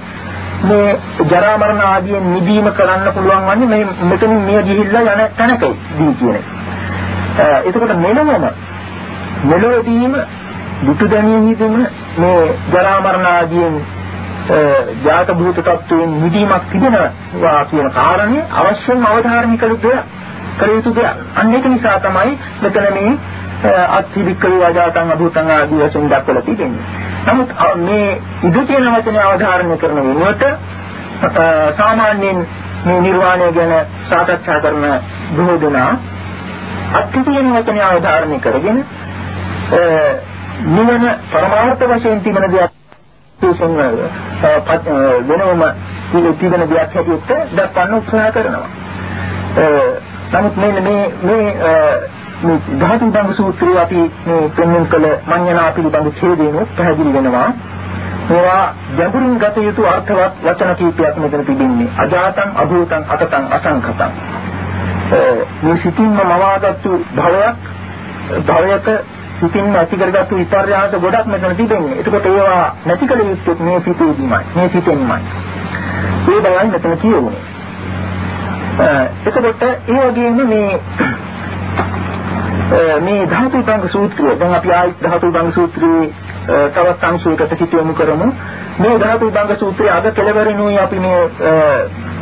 මේ ජරා මරණ ආදියෙන් නිදීම කරන්න පුළුවන් වන්නේ මේ මෙතන මිය ගිහිල්ලා යන තැනකයි දී කියන්නේ. එතකොට මෙලොවම මෙලොවදීම දුටු දැනීමේදීම මේ ජරා මරණ ආදියෙන් ජාත භූත තත්වයෙන් නිදීමක් තිබෙනවා කියන කාරණය අවශ්‍යම අවධාරණය කළ දෙයක්. කළ යුතු දෙයක්. අන්න ඒක නිසා තමයි මෙතන මේ අත්තිවික්කේ වජාතං අභූතං ආදී වශයෙන් දක්වලා තිබෙන්නේ. නමුත් මේ ඉද කියන වචනේ අවධාරණය කරන වෙනුවට සාමාන්‍යයෙන් මේ නිර්වාණය ගැන සාකච්ඡා කරන බොහෝ දෙනා අත්ති කියන වචනේ අවධාරණය කරගෙන නිවන පරමාර්ථ වශයෙන් තිබෙන දෙයක් තේසෙන් වෙනම තිබෙන දෙයක් හැටියට දක්වන්න උත්සාහ කරනවා. නමුත් මේ මේ මේ මේ ධාතු බංග සූත්‍රය අපි මේ පෙන්වන කළ මඤ්ඤණා පිළිබඳ ඡේදයෙන් පැහැදිලි වෙනවා. ඒවා ගැඹුරින් ගත යුතු අර්ථවත් වචන කීපයක් මෙතන තිබෙන්නේ. අජාතං, අභූතං, අකතං, අසංඛතං. මේ සිතින්ම මවාගත්තු භවයක් භවයක සිතින්ම ඇති කරගත්තු විපර්යාස ගොඩක් මෙතන තිබෙන්නේ. එතකොට ඒවා නැති කළ යුත්තේ මේ සිතේදීමයි. මේ සිතෙන්මයි. ඒ බවයි මෙතන කියවුනේ. එතකොට ඒ වගේම මේ මේ ධාතු විභංග සූත්‍රය දැන් අපි ආයි ධාතු විභංග සූත්‍රයේ තවත් අංශයකට සිටියමු කරමු මේ ධාතු විභංග සූත්‍රය අද කෙලවරිනුයි අපි මේ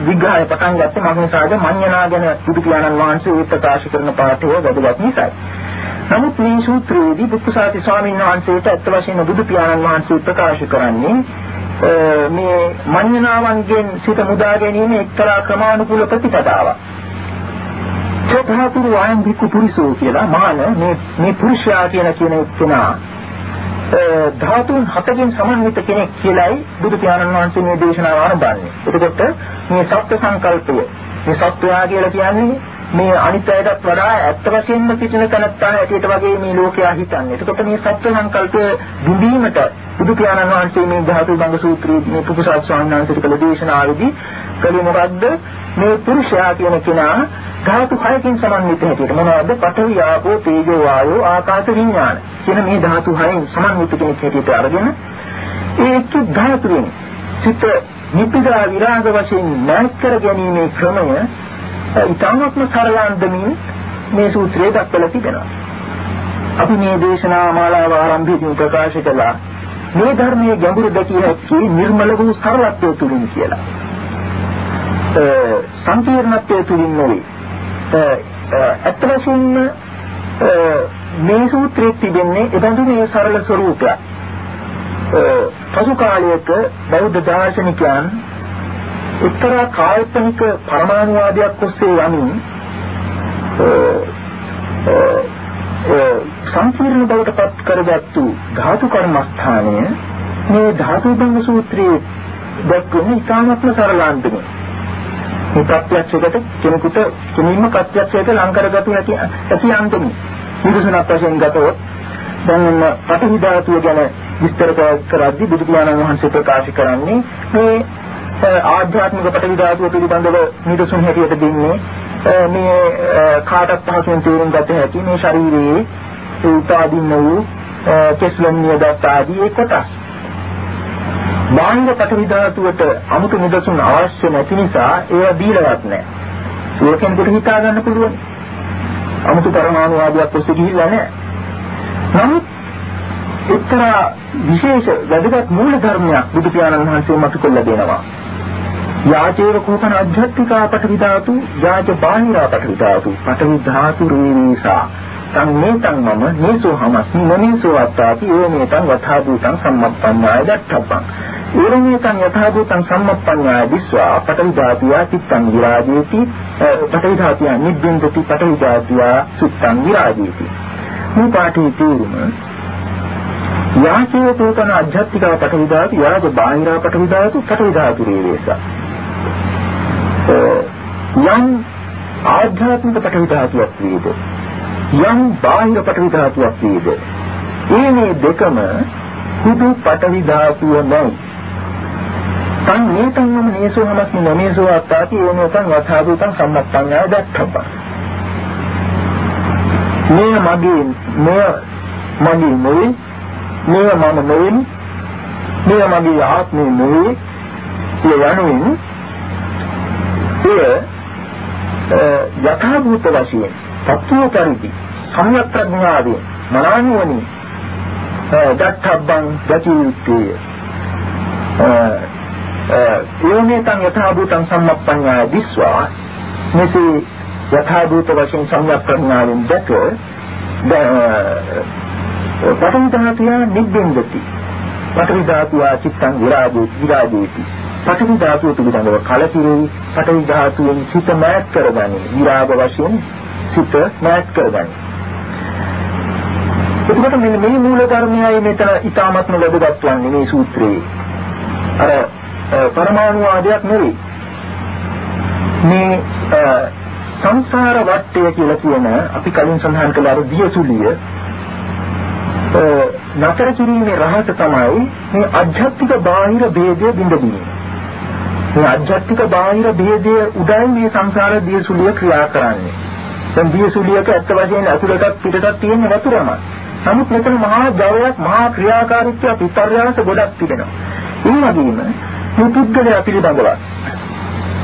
විග්‍රහය පටන් ගත්තේ මග්නසාද මඤ්ඤණා ගැන බුදු පියාණන් වහන්සේ ඒ ප්‍රකාශ කරන පාඩය වැදගත් නිසායි. නමුත් මේ සූත්‍රයේදී බුද්ධසාති ස්වාමීන් වහන්සේට අත් වශයෙන්ම බුදු පියාණන් වහන්සේ ප්‍රකාශ කරන්නේ මේ මඤ්ඤණාවන්ගෙන් සිත මුදා ගැනීම එක්තරා ක්‍රමානුකූල ප්‍රතිපදාවක්. චෝතහතුරු ආයම් භික්ඛු පුරිසෝ කියලා මාන මේ මේ පුරුෂයා කියන කියන කෙනා ධාතුන් හතකින් සමන්විත කෙනෙක් කියලායි බුදු පියාණන් වහන්සේ මේ දේශනාව ආරම්භන්නේ. එතකොට මේ සත්‍ය සංකල්පය මේ සත්‍යයා කියලා කියන්නේ මේ අනිත් අයටත් වඩා ඇත්ත වශයෙන්ම සිටින තැනත්තා හැටියට වගේ මේ ලෝකයා හිතන්නේ. එතකොට මේ සත්‍ය සංකල්පය බිඳීමට බුදු පියාණන් වහන්සේ මේ ධාතු භංග සූත්‍රයේ මේ පුපුසත් ස්වාමීන් වහන්සේට කළ දේශනාවේදී කලේ මොකද්ද? මේ පුරුෂයා කියන කෙනා ධාතු හයකින් සමන්විත හැටියට මොනවද? පඨවි ආපෝ තේජෝ වායෝ ආකාශ විඥාන. කියන මේ ධාතු හයෙන් සමන්විත කෙනෙක් හැටියට අරගෙන ඒක ධාතුවෙන් සිත නිපිදා විරාග වශයෙන් නැත් කර ගැනීමේ ක්‍රමය ඉතාමත්ම සරලන්දමින් මේ සූත්‍රයේ දක්වලා තිබෙනවා. අපි මේ දේශනා මාලාව ආරම්භයේදී ප්‍රකාශ කළා මේ ධර්මයේ ගැඹුරු දැකිය හැකි නිර්මල වූ සරලත්වය තුලින් කියලා. සංකීර්ණත්වය තුලින් නොවේ. අත් වශයෙන්ම මේ සූත්‍රයේ තිබෙන්නේ එබඳු මේ සරල ස්වરૂපයක්. පසු කාලයක බෞද්ධ දාර්ශනිකයන් එක්තරා කාල්පනික පරමාණුවාදයක් ඔස්සේ යමින් සංකීර්ණ බවට පත් කරගත්තු ධාතු කර්මස්ථානය මේ ධාතු බංග සූත්‍රයේ දක්වන ඉතාමත්ම සරලාන්තමයි. මේ ප්‍රත්‍යක්ෂයකට කෙනෙකුට කෙනින්ම ප්‍රත්‍යක්ෂයට ලං කරගතු නැති ඇති අන්තමයි. නිදසුනක් වශයෙන් ගතොත් දැන් පටිඝ ධාතුව ගැන විස්තර කරද්දී බුදු පියාණන් වහන්සේ ප්‍රකාශ කරන්නේ මේ ආධ්‍යාත්මික පටිඝ ධාතුව පිළිබඳව නිදසුන් හැටියට දෙන්නේ මේ කාටත් පහසුවෙන් තේරුම් ගත හැකි මේ ශරීරයේ උපාදින්න වූ කෙස්ලම් නියදත් ආදී ඒ කොටස්. බාහිර පටවි ධාතුවට 아무ත නිදසුන් අවශ්‍ය නැති නිසා ඒවා දීලවත් නැහැ. ඒකෙන් පිට හිතා ගන්න පුළුවන්. 아무ත පරමාණුවාදයක් ඔස්සේ ගිහිල්ලා නැහැ. නමුත් එක්තරා විශේෂ වැදගත් මූල ධර්මයක් බුදු පියාණන් වහන්සේ මතු කළ දෙනවා. යාචේව කෝපන අධ්‍යාත්මිකා පටවි ධාතු යාච බාහිරා පටවි ධාතු පටවි ධාතු රේසා සංමේතං මම නේසෝ හමස්මි නේසෝ අත්තාති යෝමේතං වථා භූතං සම්මප්පඤ්ඤාය දත්තප්පං ඒරමේතං යථා භූතං සම්මප්පඤ්ඤාය විස්වා පඨවි ධාතුයා චිත්තං විරාජේති පඨවි ධාතුයා නිබ්බින්දති පඨවි ධාතුයා සුත්තං විරාජේති. මේ පාඨයේ තේරුම යාචේ තෝතන අධ්‍යාත්මික පඨවි ධාතු යාජ බාහිර පඨවි ධාතු පඨවි ධාතු රේවේස යම් ආධ්‍යාත්මික පඨවි ධාතුවක් වේද යම් බාහිර පඨවි ධාතුවක් වේද මේ දෙකම හුදු පඨවි ධාතුව නැයි තන් නේතං නම් නේසෝ නමස් නමේසෝ අත්තාති ඒනෝතං වථාදුතං සම්මත්තං ආය දක්ඛප්පා මේ මගේ මෙය මගේ නෙවෙයි මෙය මම නෙවෙයි මෙය මගේ ආත්මය නෙවෙයි ඒ යනුවෙන් එය යථාභූත වශයෙන් තත්ත්ව පරිදි සම්‍යක් ප්‍රඥාවෙන් මනානුවණින් දත්තබ්බං දකියුත්තේ යෝනේතං යථාභූතං සම්මප්පඤ්ඤාය දිස්වා. මෙසේ යථාභූත වශයෙන් සම්‍යක් ප්‍රඥාවෙන් දැක පඨවි ධාතුව නිබ්බින්දති. පඨවි ධාතුව චිත්තං විරාජේ විරාජේති පඨවි ධාතුව පිළිබඳව කලකිරෙයි පඨවි ධාතුවෙන් සිත මෑත් කරගනි. විරාග වශයෙන් සිත මෑත් කරගනි. එතකොට මෙන්න මේ මූල ධර්මයයි මෙතන ඊ타මත්ම වැදගත් වන්නේ මේ සූත්‍රයේ. අර පරමාණු ආදයක් නෙවෙයි මේ සංසාර වට්ටය කියලා කියන අපි කලින් සඳහන් කළ අර දියසුලිය නතර කිරීමේ රහස තමයි මේ අධ්‍යාත්මික බාහිර ભેදය බිඳදීම. මේ අධ්‍යාත්මික බාහිර ભેදය උඩයි මේ සංසාර දියසුලිය ක්‍රියා කරන්නේ. දැන් දියසුලියක ඇත්ත වශයෙන්ම අතුලටත් පිටටත් තියෙන වතුරම. නමුත් මෙතන මහා ජවයක් මහා ක්‍රියාකාරීත්වයක් විපර්යාස ගොඩක් තිබෙනවා. ඒ වගේම මේ පුද්ගලයා පිළිබඳව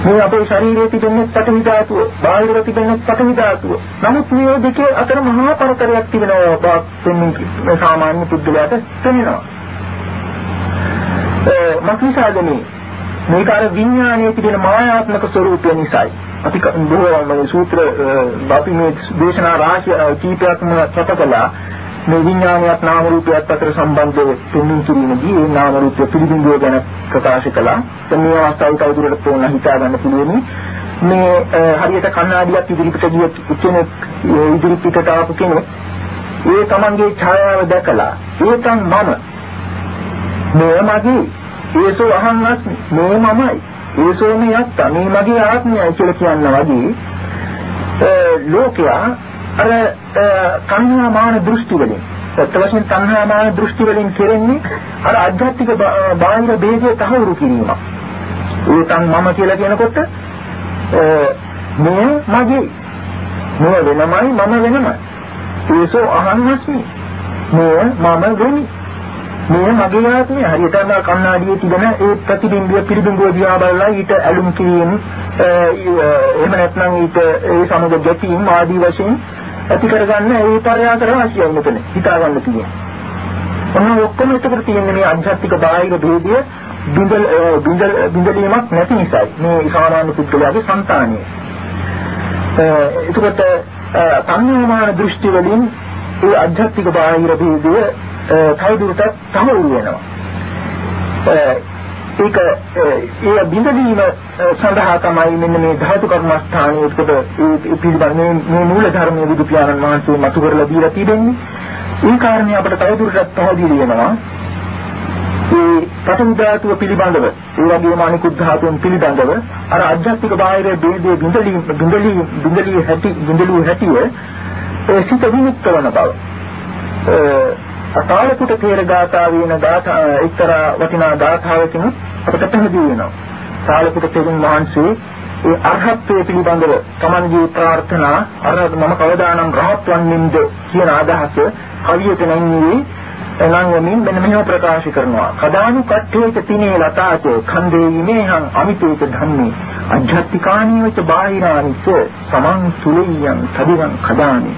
මේ අපේ ශරීරයේ තිබෙන පඨවි ධාතුව, බාහිර තිබෙන පඨවි ධාතුව. නමුත් මේ දෙකේ අතර මහා පරතරයක් තිබෙනවා බාක්ෙන් සාමාන්‍ය පුද්ගලයාට තේරෙනවා. ඒ මක්නිසාද මේ මේක අර විඥානයේ තිබෙන මායාත්මක ස්වરૂපය නිසායි. අපි බොහෝ මේ සූත්‍ර අපි මේ දේශනා රාශිය කීපයක්ම කතා මේ විඥානයත් නාම රූපයත් අතර සම්බන්ධය තුන්ින් කිරීමේදී ඒ නාම රූප පිළිබිඹුව ගැන ප්‍රකාශ කළා. දැන් මේ අවස්ථාවේ තවදුරටත් ඕන හිතා ගන්න පුළුවන්. මේ හරියට කණ්ණාඩියක් ඉදිරිපිට ගිය කෙනෙක් ඉදිරිපිටට ආපු කෙනෙක් ඒ තමන්ගේ ඡායාව දැකලා ඒකන් මම. මේ මගේ. ඒසෝ අහන්නත් මේ මමයි. ඒසෝ මේ යත්තා මේ මගේ ආත්මයයි කියලා කියනවා වගේ ලෝකයා අර කන්‍යා මාන දෘෂ්ටි වලින් සත්‍ය වශයෙන් තණ්හා මාන දෘෂ්ටි වලින් කෙරෙන්නේ අර අධ්‍යාත්මික බාහිර ભેදය තහවුරු කිරීම. ඒතන් මම කියලා කියනකොට මේ මගේ මේ වෙනමයි මම වෙනමයි. ඒසෝ අහන්නස්මි. මේ මම වෙමි. මේ මගේ ආත්මය හරියට අර කණ්ණාඩියේ තිබෙන ඒ ප්‍රතිබිම්බය පිළිබිඹුව දිහා බලලා ඊට ඇලුම් කිරීම එහෙම නැත්නම් ඊට ඒ සමග ගැටීම් ආදී වශයෙන් ඇති කරගන්න ඒ පරයාතර වාසිය මෙතන හිතාගන්න තියෙනවා. ඔන්න ඔක්කොම එතකොට තියෙන මේ අධ්‍යාත්මික බාහිර ભેදිය බිඳල බිඳල බිඳලීමක් නැති නිසායි මේ සාමාන්‍ය පුද්ගලයාගේ సంతානිය. එතකොට සංයෝමාන දෘෂ්ටි වලින් ඒ අධ්‍යාත්මික බාහිර ભેදිය තව දුරටත් තහවුරු වෙනවා. ඒක ඒ බිඳවීම සඳහා තමයි මෙන්න මේ ධාතු කර්මස්ථානයේ උත්කද ඒ පිළිබඳ මේ මූල ධර්මයේ බුදු පියාණන් වහන්සේ මතු කරලා දීලා තිබෙන්නේ. ඒ කාරණේ අපිට තවදුරටත් පැහැදිලි වෙනවා. ඒ පඨවි ධාතුව පිළිබඳව ඒ වගේම අනිකුත් ධාතුන් පිළිබඳව අර අධ්‍යාත්මික බාහිර ભેදයේ බිඳලී බිඳලී බිඳලී හැටි බිඳලූ හැටිය ඒ සිත විමුක්ත වන බව අකාලකුට තේර ගාථා වෙන ගාථා එක්තරා වටිනා ගාථාවකින් අපට පැහැදිලි වෙනවා. කාලකුට තෙරුන් වහන්සේ ඒ අරහත්ත්වයේ පිළිබඳව තමන්ගේ ප්‍රාර්ථනා අර මම කවදානම් රහත් වන්නේද කියන අදහස කවියට නැන්නේ එනංගමින් මෙන්න මෙහෙම ප්‍රකාශ කරනවා. කදානු කට්ඨේත තිනේ ලතාච ඛණ්ඩේ ඉමේහං අමිතේත ධම්මේ අධ්‍යාත්තිකානීවච බාහිරානිච සමන් තුලියං සදිවං කදානි.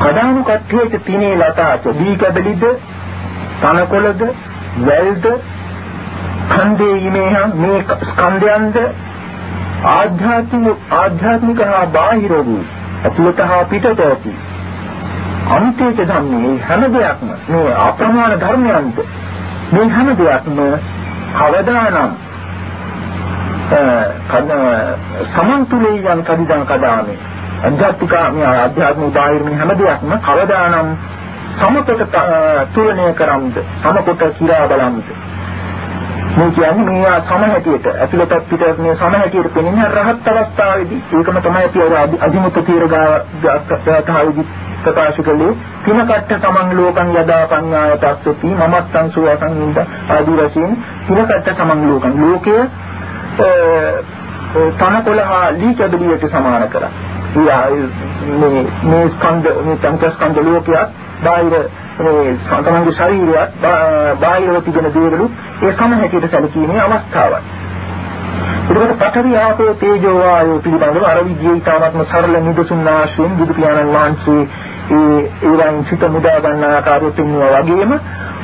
කඩාණු කට්ටියට තිනේ ලතාච දී කැබලිද තනකොළද වැල්ද ඛණ්ඩේ ඉමේහම් මේ ස්කන්ධයන්ද ආධ්‍යාත්මික ආධ්‍යාත්මික හා බාහිර වූ අතුලත හා පිටත ඇති. අන්තේක ධම්මේ හැම දෙයක්ම මේ අප්‍රමාණ ධර්මයන්ද මේ හැම දෙයක්ම කවදානම් සමන්තුලේයන් කදිදන් කදාමේ අධ්‍යාත්මික මේ ආධ්‍යාත්මික බාහිර මේ හැම දෙයක්ම කවදානම් සමකට තුලණය කරම්ද සමකොට කිරා බලම්ද මේ කියන්නේ මේ සම හැටියට ඇතුළතත් පිටත් මේ සම හැටියට පෙනෙන රහත් අවස්ථාවේදී ඒකම තමයි අපි අධිමුත තීරගාතාවේදී ප්‍රකාශ කළේ. තිනකට්ට සමන් ලෝකං යදා පඤ්ඤාය තස්සති මමත්තං සුවසං ඉඳ ආදී වශයෙන් තිනකට්ට සමන් ලෝකං ලෝකය තනකොළ හා ලී කැබලියට සමාන කරා. මේ මේ ස්කන්ධ මේ පංචස්කන්ධ ලෝකයක් බාහිර මේ තමන්ගේ ශරීරයත් බාහිරව තිබෙන දේවලු ඒ සම හැටියට සැලකීමේ අවස්ථාවක්. ඒකට පඨවි ආපෝ තේජෝ වායෝ පිළිබඳව අර විදිහේ තාමත්ම සරල නිදසුන් ආශ්‍රයෙන් බුදු පියාණන් වහන්සේ ඒ ඒවන් සිත මුදා ගන්න ආකාරය පෙන්වුවා වගේම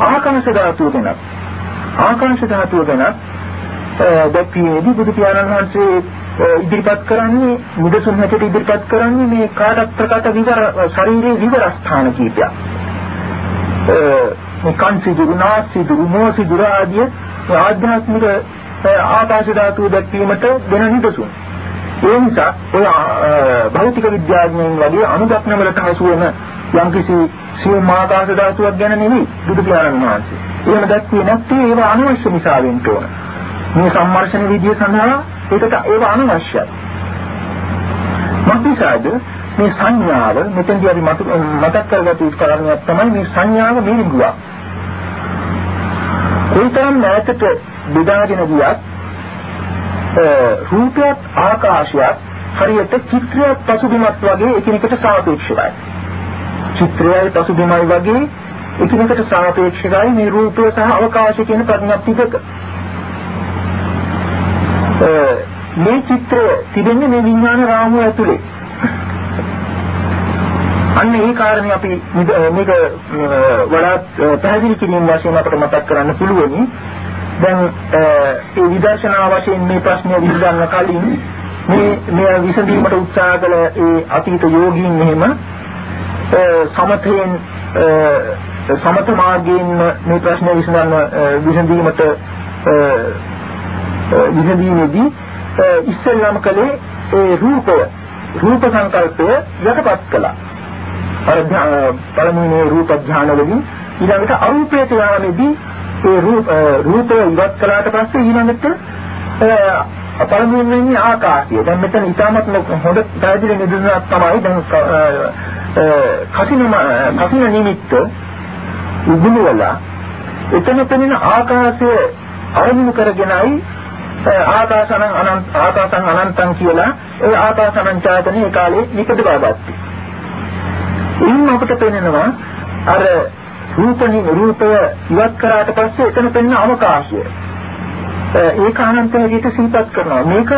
ආකාශ ධාතුව ගැන ආකාශ ධාතුව ගැන දැක්වීමේදී බුදු පියාණන් වහන්සේ ඉදිරිපත් කරන්නේ නිදසුන් හැටියට ඉදිරිපත් කරන්නේ මේ කාටත් ප්‍රකට විවර ශරීරයේ විවර ස්ථාන කීපයක්. මේ කන්සිදුරු නාසිදුරු මොසිදුරු ආදී ආධ්‍යාත්මික ආකාශ ධාතු දැක්වීමට දෙන නිදසුන්. ඒ නිසා ඔය භෞතික විද්‍යාඥයන් වගේ අනුදක්න වලට හසු වෙන යම්කිසි සියුම් ආකාශ ධාතුවක් ගැන නෙවෙයි බුදු පියාණන් වහන්සේ. එහෙම දැක්වේ නැත්නම් ඒවා අනවශ්‍ය නිසා වෙන්න ඕන. මේ සම්මර්ෂණ විදිය සඳහා ඒකට ඒව අනවශ්‍යයි. මක්නිසාද මේ සංඥාව මෙතෙන්දී අපි මතක් කරගත යුතු කාරණයක් තමයි මේ සංඥාව මිරිඟුවක්. ඒතරම් නැවතට බෙදාගෙන ගියත් රූපයත් ආකාශයත් හරියට චිත්‍රයක් පසුබිමක් වගේ එකිනෙකට සාපේක්ෂයි. චිත්‍රයයි පසුබිමයි වගේ එකිනෙකට සාපේක්ෂයි මේ රූපය සහ අවකාශය කියන ප්‍රඥප්ති දෙක. මේ චිත්‍රය තිබෙන්නේ මේ විඥාන රාමුව ඇතුලේ. අන්න ඒ කාරණේ අපි මේක වඩාත් පැහැදිලි කිරීම වශයෙන් අපිට මතක් කරන්න පුළුවනි. දැන් ඒ විදර්ශනා වශයෙන් මේ ප්‍රශ්නය විසඳන්න කලින් මේ මේ විසඳීමට උත්සාහ කළ ඒ අතීත යෝගීන් මෙහෙම සමතයෙන් සමත මාර්ගයෙන් මේ ප්‍රශ්න විසඳන්න විසඳීමට විසඳීමේදී ඉස්සෙල්ලාම කලේ ඒ රූපය රූප සංකල්පය යටපත් කළා. අර පළමුවේ රූප ඥානවලින් ඊළඟට අරූපයට යාමේදී ඒ රූප රූපය ඉවත් කළාට පස්සේ ඊළඟට පළමුවෙන් වෙන්නේ ආකාශය. දැන් මෙතන ඉතාමත් හොඳ පැහැදිලි නිදසුනක් තමයි දැන් කසින කසින නිමිත්ත උගුලවලා එතන පෙනෙන ආකාශය අරමුණු කරගෙනයි ආකාසනං අනන්ත ආකාසං අනන්තං කියලා ඒ ආකාසනං ඡායතනේ ඒ කාලේ නිපදවා ගත්තේ. ඉන්න අපිට පෙනෙනවා අර රූපනි රූපය ඉවත් කරාට පස්සේ එතන පෙනෙන අවකාශය. ඒක අනන්ත විදිහට සිහිපත් කරනවා. මේක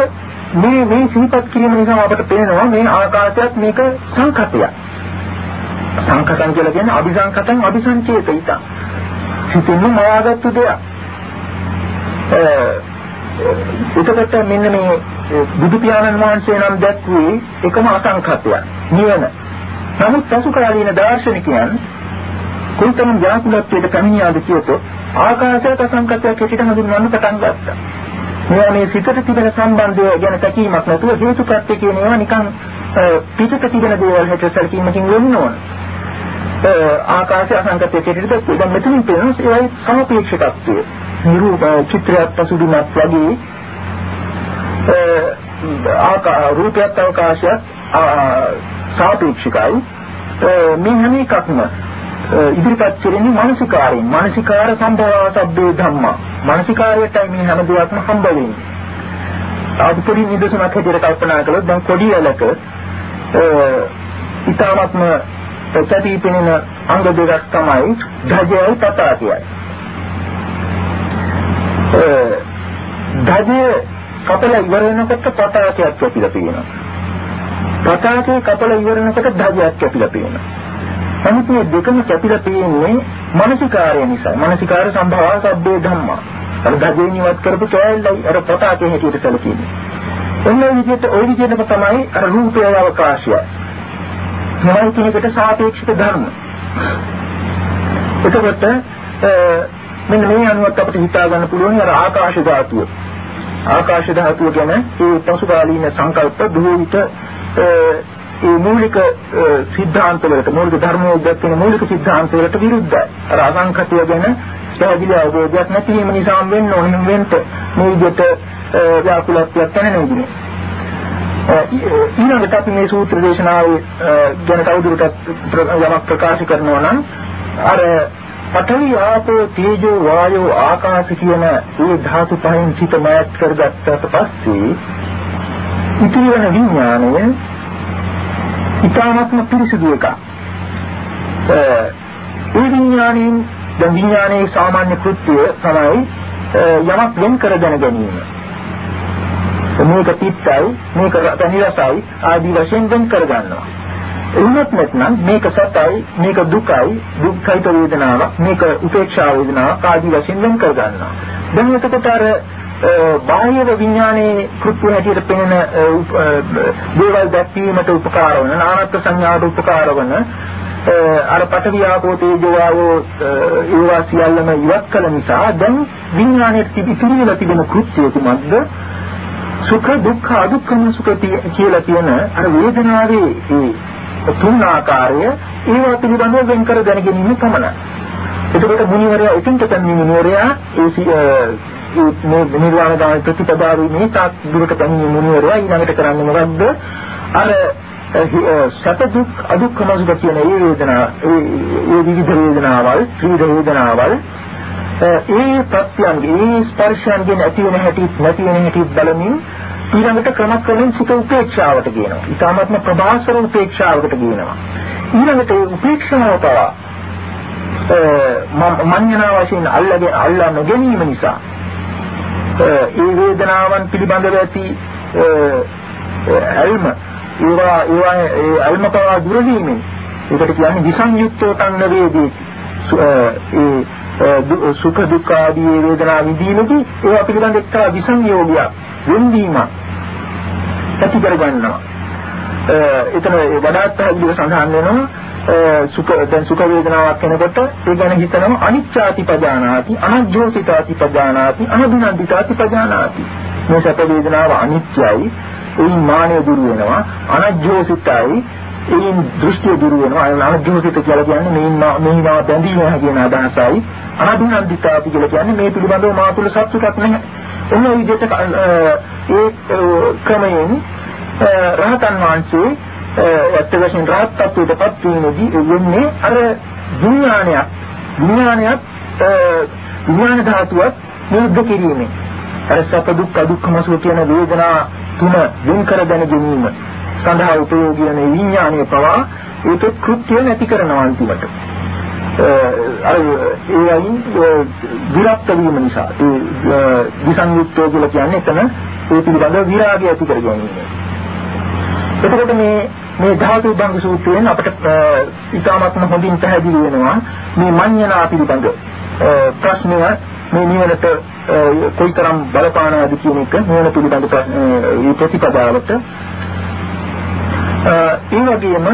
මේ මේ සිහිපත් කිරීම නිසා අපට පේනවා මේ ආකාශයත් මේක සංකතයක්. සංකතං කියලා කියන්නේ අபிසංකතං අபிසංචේතිත. හිතින් මාගත්තු දෙයක්. එතකොට මෙන්න මේ බුදු පියාණන් වහන්සේ නම් දැක්වේ එකම අසංකතයක්. නිවන. නමුත් පසු කාලීන දාර්ශනිකයන් කුල්තම ජාතිලත්වයට පැමිණියාද කියතොත් ආකාශයට අසංකතයක් හැටියට හඳුන්වන්න පටන් ගත්තා. මේවා මේ සිතට තිබෙන සම්බන්ධය ගැන තැකීමක් නැතුව හේතුප්‍රත්‍ය කියන ඒවා නිකන් පිටත තිබෙන දේවල් හැටියට සැලකීමකින් වෙන්න ඕන. ආකාශය අසංකතයක් හැටියට දැන් මෙතනින් පේන ඒවයි සමපේක්ෂකත්වය. නිරූප චිත්‍රයක් පසුබිමක් වගේ ආකා රූපයත් අවකාශයත් සාපේක්ෂිකයි. මේ හැම එකක්ම ඉදිරිපත් කෙරෙන්නේ මානසිකාරයෙන්. මානසිකාර සම්භව සබ්බේ ධම්මා. මානසිකාරයටයි මේ හැම දෙයක්ම හම්බ වෙන්නේ. අපිට නිදසුනක් හැටියට කල්පනා කළොත් දැන් කොඩි වලක ඊටාත්ම ප්‍රතිපී පෙනෙන අංග දෙකක් තමයි ධජයයි පතාකයයි ධජය කපල ඉවර වෙනකොට පතාකයක් ඇතිලා තියෙනවා පතාකේ කපල ඉවර වෙනකොට ධජයක් ඇතිලා තියෙනවා නමුත් මේ දෙකම කැපිලා තියෙන්නේ මානසිකාරය නිසා. මානසිකාර සම්භව සබ්බේ ධම්මා. අර ගජේන් ඉවත් කරපු කෑල්ලයි අර පතාකේ හැටියට සැලකෙන්නේ. ඔන්න විදිහට ওই විදිහටම තමයි අර රූපයේ අවකාශය. මෙවන් කෙනෙකුට සාපේක්ෂිත ධර්ම. එතකොට මෙන්න මේ අනුවත් අපිට හිතා ගන්න පුළුවන් අර ආකාශ ධාතුව. ආකාශ ධාතුව ගැන ඒ පසුබාලීන සංකල්ප බොහෝ විට ඒ මූලික સિદ્ધාන්තවලට මූලික ධර්මෝද්ගත වෙන මූලික સિદ્ધාන්තවලට විරුද්ධයි. අර අසංකතය ගැන පැහැදිලි අවබෝධයක් නැති වීම නිසාම වෙන්න ඕනෙම වෙන්න මේ විදිහට ව්‍යාකුලත්වයක් තැනෙන්නේ. ඊළඟට අපි මේ සූත්‍ර දේශනාවේ ගැන තවදුරටත් යමක් ප්‍රකාශ කරනවා නම් අර පඨවි ආපෝ තේජෝ වායෝ ආකාශ කියන මේ ධාතු පහෙන් සිත මෑත් කරගත්තට පස්සේ ඉතිරි වෙන විඥානය ඉතාමත්ම පිරිසිදු එකක්. ඒ විඥාණයෙන් දැන් විඥානයේ සාමාන්‍ය කෘත්‍යය තමයි යමක් වෙන් කර දැන ගැනීම. මේක පිටයි මේක රසයි ආදී වශයෙන් වෙන් කර ගන්නවා. එහෙමත් නැත්නම් මේක සතයි මේක දුකයි දුක්ඛිත වේදනාවක් මේක උපේක්ෂා වේදනාවක් ආදී වශයෙන් වෙන් කර ගන්නවා. දැන් එතකොට අර බාහිර විඥානයේ කෘත්‍ය හැටියට පෙනෙන දේවල් දැක්වීමට උපකාර වන නානත් සංඥාට උපකාර වන අර පඨවි ආපෝ තේජෝ ආවෝ ඒවා සියල්ලම ඉවත් කළ නිසා දැන් විඥානයේ ඉතිරිලා තිබෙන කෘත්‍ය කුමක්ද සුඛ දුක්ඛ අදුක්ඛම සුඛ කියලා කියන අර වේදනාවේ ඒ තුන් ආකාරය ඒවා පිළිබඳව වෙන් කර දැනගැනීම පමණයි. එතකොට මුනිවරයා එකින් තෙන් මුනිවරයා ඒ මේ නිර්වාණ ගාමී ප්‍රතිපදාවේ මේ තාක් දුරට පැමිණි මුනිවරයා ඊළඟට කරන්නේ මොකද්ද? අර සත දුක් අදුක්ඛම සුඛ කියන ඒ වේදනා ඒ විවිධ වේදනාවල් ත්‍රිවිධ වේදනාවල් ඒ ප්‍රත්‍යංග ඒ ස්පර්ශයන්ගෙන් ඇති වෙන හැටි නැති වෙන හැටි බලමින් ඊළඟට ක්‍රමක්‍රමයෙන් සිත උපේක්ෂාවට කියනවා. ඊටාත්ම ප්‍රභාසර උපේක්ෂාවකට කියනවා. ඊළඟට උපේක්ෂාව පවා මඤ්ඤණා වශයෙන් අල්ලගෙන අල්ලා නොගැනීම නිසා ඒ වේදනාවන් පිළිබඳව ඇති අල්ම ඒවා ඒවා ඒ අල්ම පවා දුර වීමෙන් ඒකට කියන්නේ විසංයුක්තව තන්න වේදී ඒ සුඛ දුක්ඛ ආදී වේදනා විඳීමේදී ඒවා පිළිබඳ එක්තරා විසංයෝගයක් වෙන්වීමක් ඇති කර ගන්නවා. එතන වඩාත් පැහැදිලිව සඳහන් වෙනවා සුඛ දැන් සුඛ වේදනාවක් වෙනකොට ඒ ගැන හිතනම අනිච්චාති පජානාති අනජ්ජෝසිතාති පජානාති අනබිනන්දිතාති පජානාති මේ සැප වේදනාව අනිත්‍යයි එයින් මානය දුරු වෙනවා අනජ්ජෝසිතයි එයින් දෘෂ්ටිය දුරු වෙනවා. අනජ්ජෝසිත කියලා කියන්නේ මේන් මේවා බැඳීම කියන අදහසයි. අනබිනන්දිතාති කියලා කියන්නේ මේ පිළිබඳව මා තුළ සතුටක් නැහැ. එන විදිහට ඒ ක්‍රමයෙන් රහතන් වහන්සේ ඇත්ත වශයෙන් රහත් ත්වයටපත් වීමේදී වෙන්නේ අර විඥානයක්. විඥානයක් විඥාන ධාතුවක් නිරුද්ධ කිරීමෙන්. අර සැප දුක් දුක්ඛම සුඛ කියන වේදනා තුන වෙන් කර දැන ගැනීම. සඳහා උපයෝගී වන විඥානීය පවා ඒක කෘත්‍ය නැති කරනවා අන්තිමට. අර ඒ අයින් විරක්ත වීම නිසා. ඒ විසංයුක්තය කියලා කියන්නේ එතන ඒ පිළිබඳව විරාගය ඇති කර ගැනීම. එතකොට මේ මේ ධාතු භංග සූත්‍රයෙන් අපිට ඉතාමත්ම හොඳින් පැහැදිලි වෙනවා මේ මඤ්ඤණා පිළිබඳ. ප්‍රශ්නය මේ නිවනට කොයිතරම් බලපානවද කියන එක නිවන පිළිබඳ ප්‍රතිපදාවට ඒ වගේම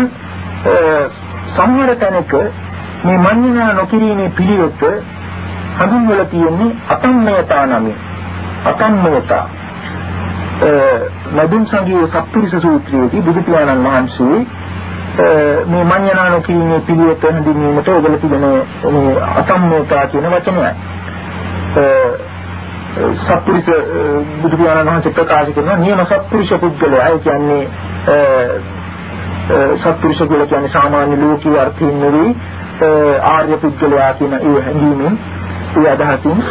සමහර තැනක මේ මඤ්ඤණා නොකිරීමේ පිළිවෙත හඳුන්වලා තියෙන්නේ අතම්මයතා නමින්. අතම්මයතා. නදුන් සංගීය සප්පුරිස සූත්‍රයේදී බුදු පියාණන් වහන්සේ මේ මඤ්ඤණා නොකිරීමේ පිළිවෙත හඳුන්වීමට ඔබල තිබෙන මේ අතම්මයතා කියන වචනයයි. සත්පුරුෂ බුදු පියාණන් වහන්සේ ප්‍රකාශ කරන නියම සත්පුරුෂ පුද්ගලයා. ඒ කියන්නේ සත්පුරුෂ කියලා කියන්නේ සාමාන්‍ය ලෝකීය අර්ථයෙන් නෙවෙයි ආර්ය පුද්ගලයා කියන ඒ හැඟීමෙන් ඒ අදහසින්.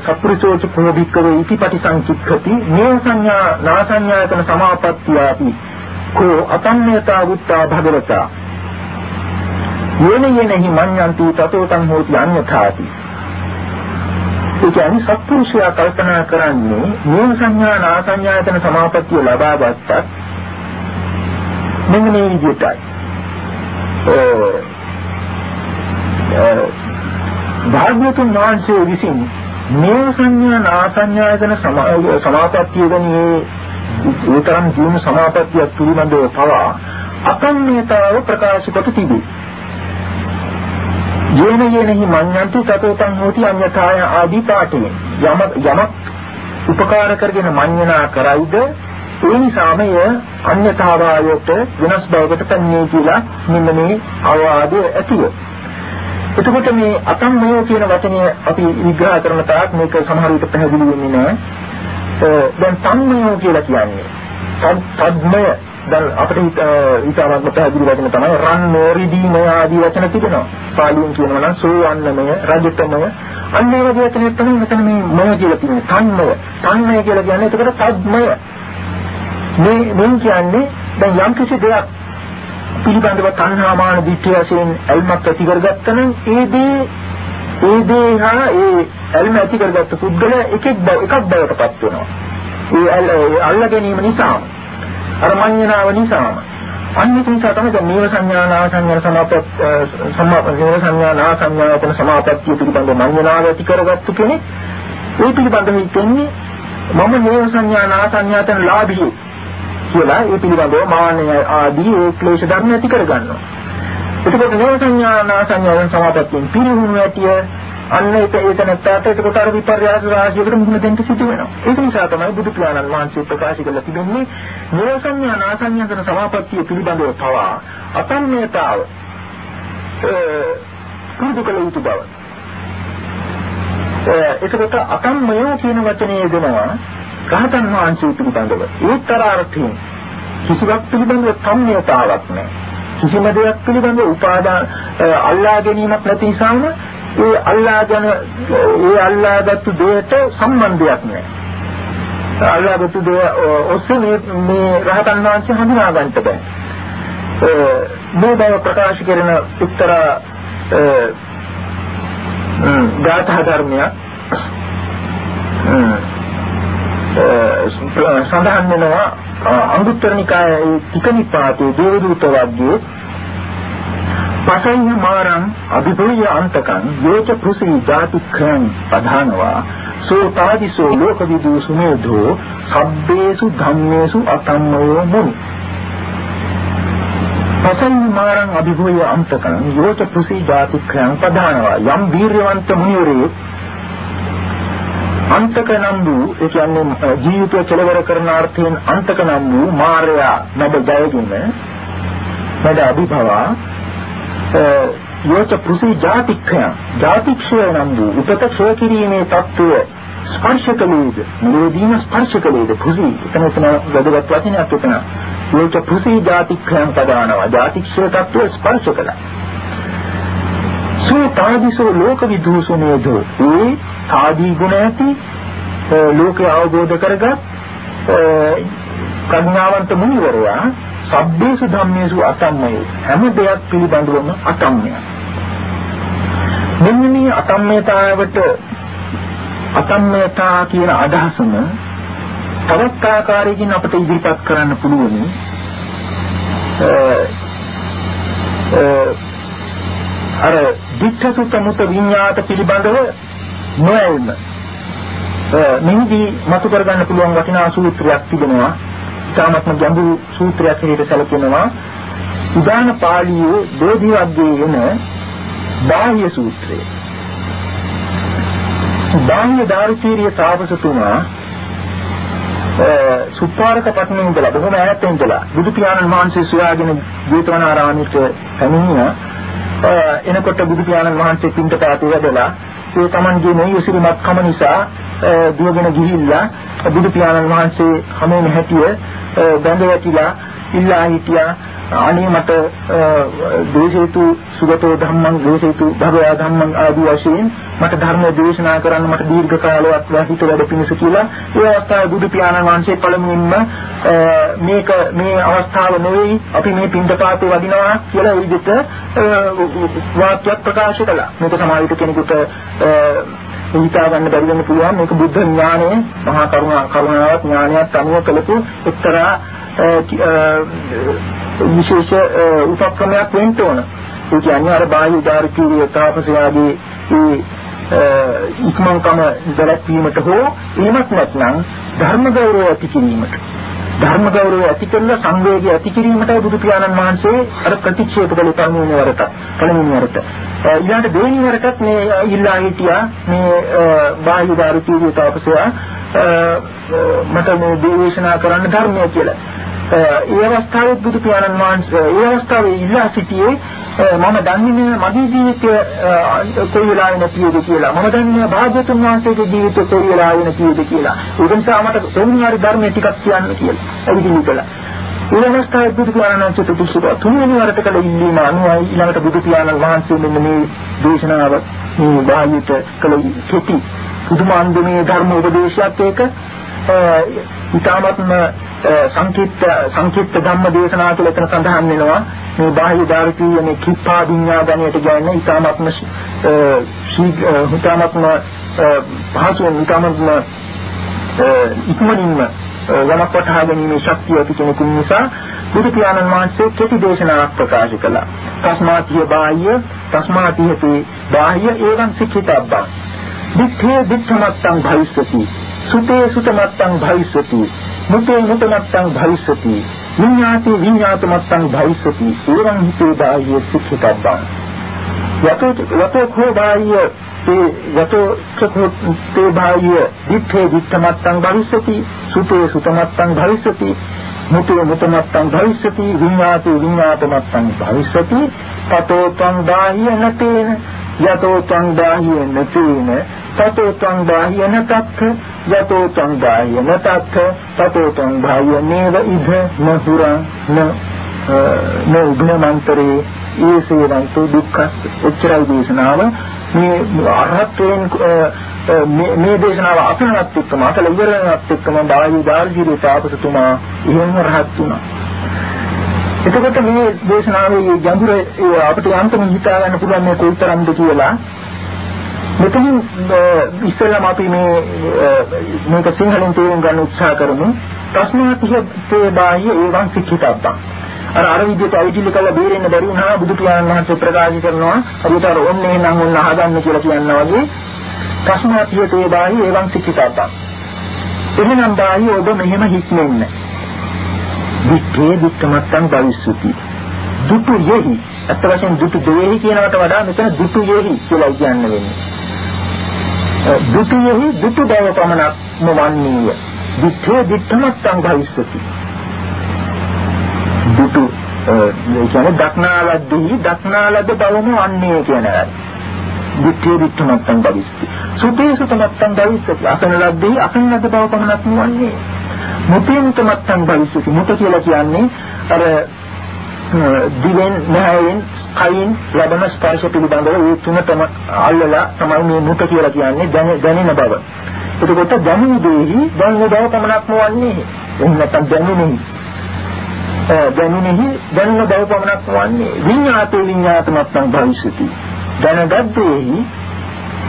සත්පුරුෂෝච ප්‍රෝභික්කවේ ඉතිපටි සංචික්ඛති නිය සංඥා නා සංඥායතන සමාපත්තියාපි කෝ අතම්මයතා වුත්තා භගවතා. යේන යේනහි මඤ්ඤන්ති තතෝ තං හෝති අඤ්ඤථාති. ඒ කියන්නේ සත්පුරුෂයා කල්පනා කරන්නේ මේ සංඥා නා සංඥායතන සමාපත්තිය ලබා ගත්තත් මෙන්න මේ විදිහටයි. භාග්‍යතුන් වහන්සේ විසින් මේ සංඥා නා සංඥායතන සමාපත්තිය ගන්නේ ඒතරම් ජීවන සමාපත්තිය පිළිබඳව පවා අකම්මිතාව ප්‍රකාශ කොට තිබේ. යේන යේනහි මඤ්ඤන්ති තතෝතං හෝති අඤ්ඤතාය ආදී පාඨයෙන් යම යමක් උපකාර කරගෙන මඤ්ඤනා කරයිද ඒ නිසාම ය අඤ්ඤතාවායට වෙනස් බවකට පන්නේ කියලා මෙන්න මේ අවවාදය ඇතිව එතකොට මේ අතම්මය කියන වචනය අපි විග්‍රහ කරන තාක් මේක සමහර විට පැහැදිලි වෙන්නේ නැහැ දැන් තම්මය කියලා කියන්නේ තද්මය දැන් අපිට ඊටවත්ම පැහැදිලි වචන තමයි රන් නෝරිදීම ආදී වචන තිබෙනවා. පාලියෙන් කියනවා නම් සෝවන්නමය, රජතමය අන්න ඒ වගේ වචන තමයි මෙතන මේ මොය කියලා තියෙන්නේ. තන්මය. තන්මය කියලා කියන්නේ ඒකට සද්මය. මේ මෙන් කියන්නේ දැන් යම් කිසි දෙයක් පිළිබඳව තණ්හාමාන දිට්ඨිය වශයෙන් අල්මත් ඇති කරගත්තනම් ඒ දේ ඒ දේ හා ඒ අල්ම ඇති කරගත්ත පුද්ගලයා එකෙක් බව එකක් බවට පත් වෙනවා. ඒ අල්ල ගැනීම නිසා අර මඤ්ඤණාව නිසාම. අනිත් නිසා තමයි දැන් නීව සංඥානා සංඥා සමාපත් සමාප නීව සංඥානා සංඥාපන සමාපත්තිය පිළිබඳ මඤ්ඤණාව ඇති කරගත්තු කෙනෙක්. ඒ පිළිබඳව හිතන්නේ මම නීව සංඥානා සංඥාතන ලාභී කියලා ඒ පිළිබඳව මාන්නය ආදී ඒ ක්ලේශ ධර්ම ඇති කරගන්නවා එතකොට නීව සංඥානා සංඥාතන සමාපත්තියෙන් පිරිහුණු ඇතිය අන්න ඒක ඒක නැත්තාට එතකොට අර විපර්යාස රාශියකට මුහුණ දෙන්න සිදු වෙනවා. ඒක නිසා තමයි බුදු පියාණන් වහන්සේ ප්‍රකාශ කළ තිබෙන්නේ නිරසඤ්ඤා නාසඤ්ඤාතන සමාපත්තිය පිළිබඳව පවා අතම්මයතාව පුරුදු කළ යුතු බව. එතකොට අතම්මය කියන වචනේ දෙනවා රහතන් වහන්සේ පිළිබඳව. ඒතර අර්ථයෙන් කිසිවක් පිළිබඳව සම්මියතාවක් නැහැ. කිසිම දෙයක් පිළිබඳව උපාදාන අල්ලා ගැනීමක් නැති නිසාම ඒ අල්ලාගෙන ඒ අල්ලාගත්තු දෙයට සම්බන්ධයක් නැහැ. අල්ලාගත්තු දේ ඔස්සේ මේ මේ රහතන් වහන්සේ හඳුනා ගන්නට බෑ. මේ බව ප්‍රකාශ කරන උත්තර ගාථා ධර්මයක් සඳහන් වෙනවා අංගුත්තර නිකායේ තික නිපාතේ දේවදූත වර්ගයේ පසඤ්ඤ මාරං අභිභූය අන්තකං යෝච පුසී ජාති ක්‍රයන් පධානවා සෝතාදිසෝ ලෝකවිදු සුමේධෝ සබ්බේසු ධම්මේසු අතම්මෝ මුනි. පසඤ්ඤ මාරං අභිභූය අන්තකං යෝච පුසී ජාති ක්‍රයන් පධානවා යම් වීර්යවන්ත මුනිවරේ අන්තක නම් වූ ඒ කියන්නේ ජීවිතය කෙලවර කරන අර්ථයෙන් අන්තක නම් වූ මායයා නබ ජයගුණ නඩ අභිභව යෝච පෘථි ජාතික්ඛය. ජාතික්ෂය නම් වූ උපත ක්ෂය කිරීමේ தত্ত্বය ස්පර්ශකලේද නිරෝධීන ස්පර්ශකලේද පෘථි එතන එතන වැදගත් වචනයක් එතන. යෝච පෘථි ජාතික්ඛයන් පදානවා. ජාතික්ෂය தত্ত্বය ස්පර්ශකල සෝ තාදිසෝ ලෝක විදූසුනේදෝ ඒ ආදී ගුණ ඇති ලෝකය අවබෝධ කරගත් ප්‍රඥාවන්ත මුනිවරයා සබ්බේසු ධම්මේසු අතම්මය හැම දෙයක් පිළිබඳවම අතම්මයයි මෙන්න මේ අතම්මයතාවට අතම්මයතා කියන අදහසම තවත් ආකාරයකින් අපිට ඉදිරිපත් කරන්න පුළුවන්. අර දික්ඛසුත මුත විඤ්ඤාත පිළිබඳව නොයල්ම මෙහිදී මතු කරගන්න පුළුවන් වටිනා සූත්‍රයක් තිබෙනවා තාමත්ම ගැඹුරු සූත්‍රයක් හැටියට සැලකෙනවා උදාන පාළියේ බෝධි වර්ගයේ එන බාහ්‍ය සූත්‍රය. බාහ්‍ය දාර්ශනික තාපසතුමා සුපාරක පටනේ ඉඳලා බොහොම ඈත ඉඳලා බුදු පියාණන් වහන්සේ සොයාගෙන ජේතවනාරාමයට පැමිණියා. එනකොට බුදු පියාණන් වහන්සේ පින්තපාතේ වැඩලා ඒ තමන්ගේ මේ යසිරිමත් කම නිසා දුවගෙන ගිහිල්ලා බුදු පියාණන් වහන්සේ හැමෝම හැටිය බැඳ වැටිලා ඉල්ලා හිටියා. අනේ මට දේශේතු සුගතෝ ධම්මං දේශේතු භගවා ධම්මං ආදී වශයෙන් මට ධර්ම දේශනා කරන්න මට දීර්ඝ කාලයක් හිත වැඩ පිණිස කියලා ඒ අවස්ථාවේ බුදු පියාණන් වහන්සේ පළමුවෙන්ම මේක මේ අවස්ථාව නෙවෙයි අපි මේ පින්දපාතේ වදිනවා කියලා ඒ විදිහට වාක්‍යයක් ප්‍රකාශ කළා මේක සමාජික කෙනෙකුට හිතා ගන්න බැරි වෙන්න පුළුවන් මේක බුද්ධ ඥානයේ මහා කරුණා කරුණාවක් ඥානයක් අනුව කළපු එක්තරා විශේෂ උපක්‍රමයක් වෙන්න ඕන. ඒ කියන්නේ අර බාහ්‍ය උදාරිකීය තාපසයාගේ ඒ ඉක්මන්කම දැක්වීමට හෝ එහෙමත් නැත්නම් ධර්ම ගෞරවය ඇති කිරීමට ධර්ම ගෞරවය ඇති කරන සංවේගය ඇති කිරීමටයි බුදු පියාණන් වහන්සේ අර ප්‍රතික්ෂේප කළ පළමුවෙනි වරට පළමුවෙනි වරට ඊළඟ දෙවෙනි වරටත් මේ ඉල්ලා හිටියා මේ බාහ්‍ය උදාරිකීය තාපසයා මට මේ දේශනා කරන්න ධර්මය කියලා. ඒ අවස්ථාවේ බුදු පියාණන් වහන්සේ ඒ අවස්ථාවේ ඉල්ලා සිටියේ මම දන්නේ මගේ ජීවිතය කොයි වෙලාවෙ නැතිද කියලා. මම දන්නේ භාග්‍යතුන් වහන්සේගේ ජීවිතය කොයි වෙලාවෙ නැතිද කියලා. ඒ නිසා මට සෝමිනාරි ධර්මයේ ටිකක් කියන්න කියලා. එවිදිහි කළා ඒ අවස්ථාවේ බුදු පියාණන් වහන්සේ ප්‍රතිශිත තුන්වෙනි වරට කළ ඉල්ලීම අනුවයි ඊළඟට බුදු පියාණන් වහන්සේ මෙන්න මේ දේශනාව මේ භාග්‍යත කළ කෙටි. පුදුමාන්දමේ ධර්ම උපදේශයත් ඒක. ඊටාත්ම සංකීර්ත සංකීර්ත ධම්ම දේශනා කියලා එතන සඳහන් වෙනවා මේ බාහ්‍ය ධාරිතීය මේ කිප්පා විඤ්ඤාණයට කියන්නේ ඊටාත්ම ඊටාත්ම පහසුවෙන් ඊටාත්ම ඉක්මනින්ම යමකට හාගැනීමේ ශක්තිය ඇති කෙනෙකු නිසා බුදු පියාණන් වහන්සේ කෙටි දේශනාවක් ප්‍රකාශ කළා. තස්මාතිය බාහ්‍ය තස්මාතියති බාහ්‍ය ඒවං සික්ඛිතබ්බං. දිත්තේ දිත්තමත්තං භවිස්සති සුතේ සුතමත්තං භවිස්සති මුතේ මුතමත්තං භවිස්සති විඤ්ඤාති විඤ්ඤාතමත්තං භවිස්සති ඒවං හිතේ බාහ්‍ය සික්ඛිතබ්බං යතෝ යතෝ කෝ බාහ්‍ය ඒ යතෝ චකෝ තේ බාහ්‍ය දිත්තේ දිත්තමත්තං භවිස්සති සුතේ සුතමත්තං භවිස්සති මුතේ මුතමත්තං භවිස්සති විඤ්ඤාති විඤ්ඤාතමත්තං භවිස්සති තතෝ තං බාහ්‍ය නතේන යතෝ තං බාහ්‍ය නතේන තතෝ තං බාහ්‍ය නතත්ථ යතෝ තං බාහ්‍ය නතත්ථ තතෝ තං බාහ්‍ය නේව ඉධ නහුරං න න උග්නමන්තරේ ඒසේවන්තු දුක්ඛ උච්චරයි දේශනාව. මේ අරහත්යෙන් මේ දේශනාව අසනවත් එක්කම අසල ඉවරනවත් එක්කම බාහ්‍ය දාර්ශනික තාපසතුමා එහෙම රහත් වුණා. එතකොට මේ දේශනාවේ ගැඹුර අපිට යන්තම් හිතා ගන්න පුළුවන් මේ කොයිතරම්ද කියලා මෙතනින් ඉස්සෙල්ලාම අපි මේ මේක සිංහලෙන් තේරුම් ගන්න උත්සාහ කරමු. තස්මාතිහේ බාහ්‍ය ඒවං සික්ඛිතබ්බං. අර අර විදිහට අවිදිලි කළ බේරෙන්න බැරි වුණා බුදු පියාණන් වහන්සේ ප්‍රකාශ කරනවා. හරියට අර ඔන්නේ නම් ඔන්න අහගන්න කියලා කියනවා වගේ තස්මාතිහේ බාහ්‍ය ඒවං සික්ඛිතබ්බං. එහෙනම් බාහ්‍ය ඔබ මෙහෙම හික්මෙන්න. විත්තේ විත්තමත්තං භවිස්සති. දුටු යෙහි අත් වශයෙන් දුටු දෙෙහි කියනකට වඩා මෙතන දුටු යෙහි කියලා කියන්න වෙන්නේ. දුතියෙහි දුතු බව පමණක් නොවන්නේය. දිත්තේ දිත්තමත්තං භවිස්සති. දුතු ඒ කියන්නේ දක්නාලද්දී දක්නාලද බවම වන්නේ කියන එකයි. දිත්තේ දිත්තමත්තං භවිස්සති. සුතේ සුතමත්තං භවිස්සති අසන ලද්දේ අසන ලද්ද බව පමණක් නුවන්නේ මුතේ මුතමත්තං භවිස්සති මුත කියලා කියන්නේ අර දිවෙන් නැහෙන් කයින් ලබන ස්පර්ශ පිළිබඳව ඒ තුනටම අල්ලලා තමයි මේ මුත කියලා කියන්නේ දැනෙන බව. එතකොට දැනුන දෙෙහි දැනුන බව පමණක් නොවන්නේ. එහෙම නැත්නම් දැනුනේ දැනුනේ දැනුන බව පමණක් නොවන්නේ. විඤ්ඤාතේ විඤ්ඤාතමත්තං භවිෂති. දැනගත් දෙෙහි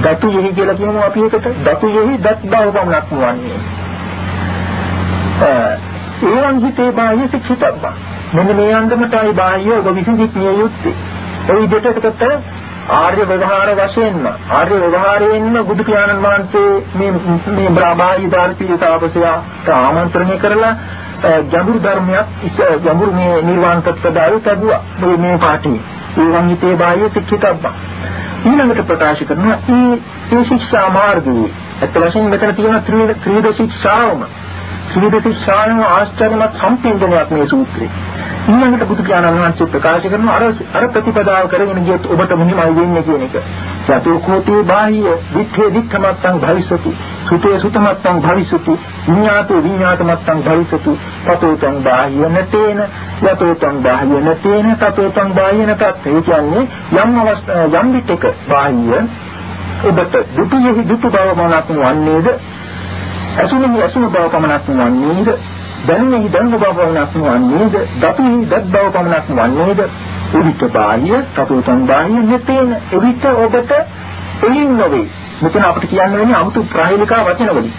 දතු යෙහි කියලා කියමු අපි එකට දතු යෙහි දත් බව පමණක් නොවන්නේ. ඒවන් හිතේ බාහ්‍ය සික්ෂිතබ්බා. මෙන්න මේ අන්දමටයි බාහ්‍ය ඔබ විසින් සික්මිය යුත්තේ. ඒ විදිහට එතකොට ආර්ය ව්‍යවහාර වශයෙන්ම ආර්ය ව්‍යවහාරයෙන්ම බුදු පියාණන් වහන්සේ මේ මේ බ්‍රාහ්මී ධාර්මික තාපසයාට ආමන්ත්‍රණය කරලා ගැඹුරු ධර්මයක් ගැඹුරු මේ නිර්වාණ තත්ත්වය ලැබුවා මේ මේ පාඨයේ. ඒ වංගිතේ බාහ්‍ය සික්ෂිතබ්බා. ඊළඟට ප්‍රකාශ කරනවා මේ මේ ශික්ෂා මාර්ගයේ අත් වශයෙන් මෙතන තියෙන ත්‍රිවිධ ශික්ෂාවම ත්‍රිවිධ ශික්ෂාවම ආශ්චර්යමත් සම්පින්දනයක් මේ සූත්‍රේ. ඊළඟට බුදු පියාණන් වහන්සේ ප්‍රකාශ කරන අර අර ප්‍රතිපදාව කරගෙන ගියොත් ඔබට මෙහිමයි වෙන්නේ කියන එක. යතෝ කෝටි බාහිය විත්තේ විත්තමත්තං භවිසති. සුතේ සුතමත්තං භවිසති. විඤ්ඤාතෝ විඤ්ඤාතමත්තං භවිසති. තතෝතං බාහිය නතේන යතෝතං බාහිය නතේන තතෝතං බාහිය නතත්. ඒ කියන්නේ යම් අවස්ථා යම් විටක බාහිය ඔබට දුටුෙහි දුටු බව මනක් වන්නේද? අසුනෙහි අසුන බව පමණක් වන්නේද? දැනෙහි දැනුම බව පමණක් වන්නේද දතුෙහි දත් බව පමණක් වන්නේද එවිට බාහිය තතුතන් බාහිය නැතේන එවිට ඔබට එයින් නොවේ. මෙතන අපිට කියන්න වෙන්නේ 아무තු ප්‍රායෝගික වචන වලින්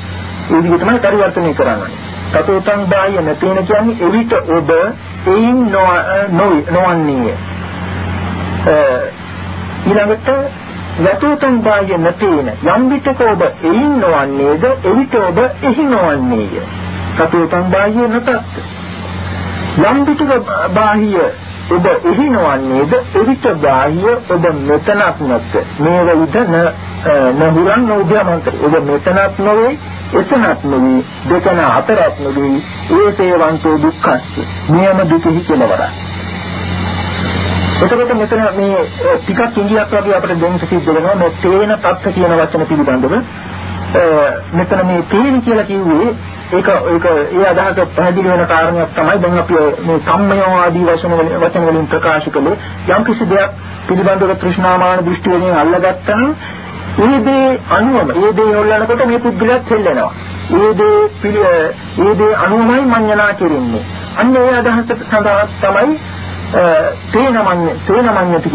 ඒ විදිහ තමයි පරිවර්තනය කරන්නේ. තතුතන් බාහිය නැතේන කියන්නේ එවිට ඔබ එයින් නොවන්නේ ඊළඟට යතුතන් බාහිය නැතේන යම් විටක ඔබ එයින් නොවන්නේද? එවිට ඔබ එහි නොවන්නේය. සතේතං බාහිය නතත්. යම් පිටක බාහිය ඔබ එහි නොවන්නේද එවිට බාහිය ඔබ මෙතනක් නැත්. මේව උද නහුරන් නෝභ්‍යමන්තර ඔබ මෙතනක් නොවේ එතනක් නොවේ දෙකන අතරක් නොවේ. ඒ සේවන්තෝ දුක්ඛස්ස. නියම දුකෙහි කෙලවරයි. එතකොට මෙතන මේ ටිකක් ඉංග්‍රීසියක් වගේ අපිට දෙන්න සිද්ධ වෙනවා. මේ තේන තත්ත්ව කියන වචන පිළිබඳව. මෙතන මේ තේන කියලා කිව්වේ ඒක ඒක ඒ අදහස පැහැදිලි වෙන කාරණයක් තමයි දැන් අපි මේ සම්මයෝ ආදී වචන වලින් වචන වලින් ප්‍රකාශ කළේ යම් කිසි දෙයක් පිළිබඳව තෘෂ්ණාමාන දෘෂ්ටි වලින් අල්ලගත්තම ඒ දේ අනුවම ඒ දේ හොල්ලනකොට මේ පුද්ගලයාත් හෙල්ලෙනවා. ඒ දේ පිළි ඒ දේ අනුවමයි මඤ්ඤණා කෙරෙන්නේ. අන්න ඒ අදහස සඳහා තමයි තේනමඤ්ඤ තේනමඤ්ඤති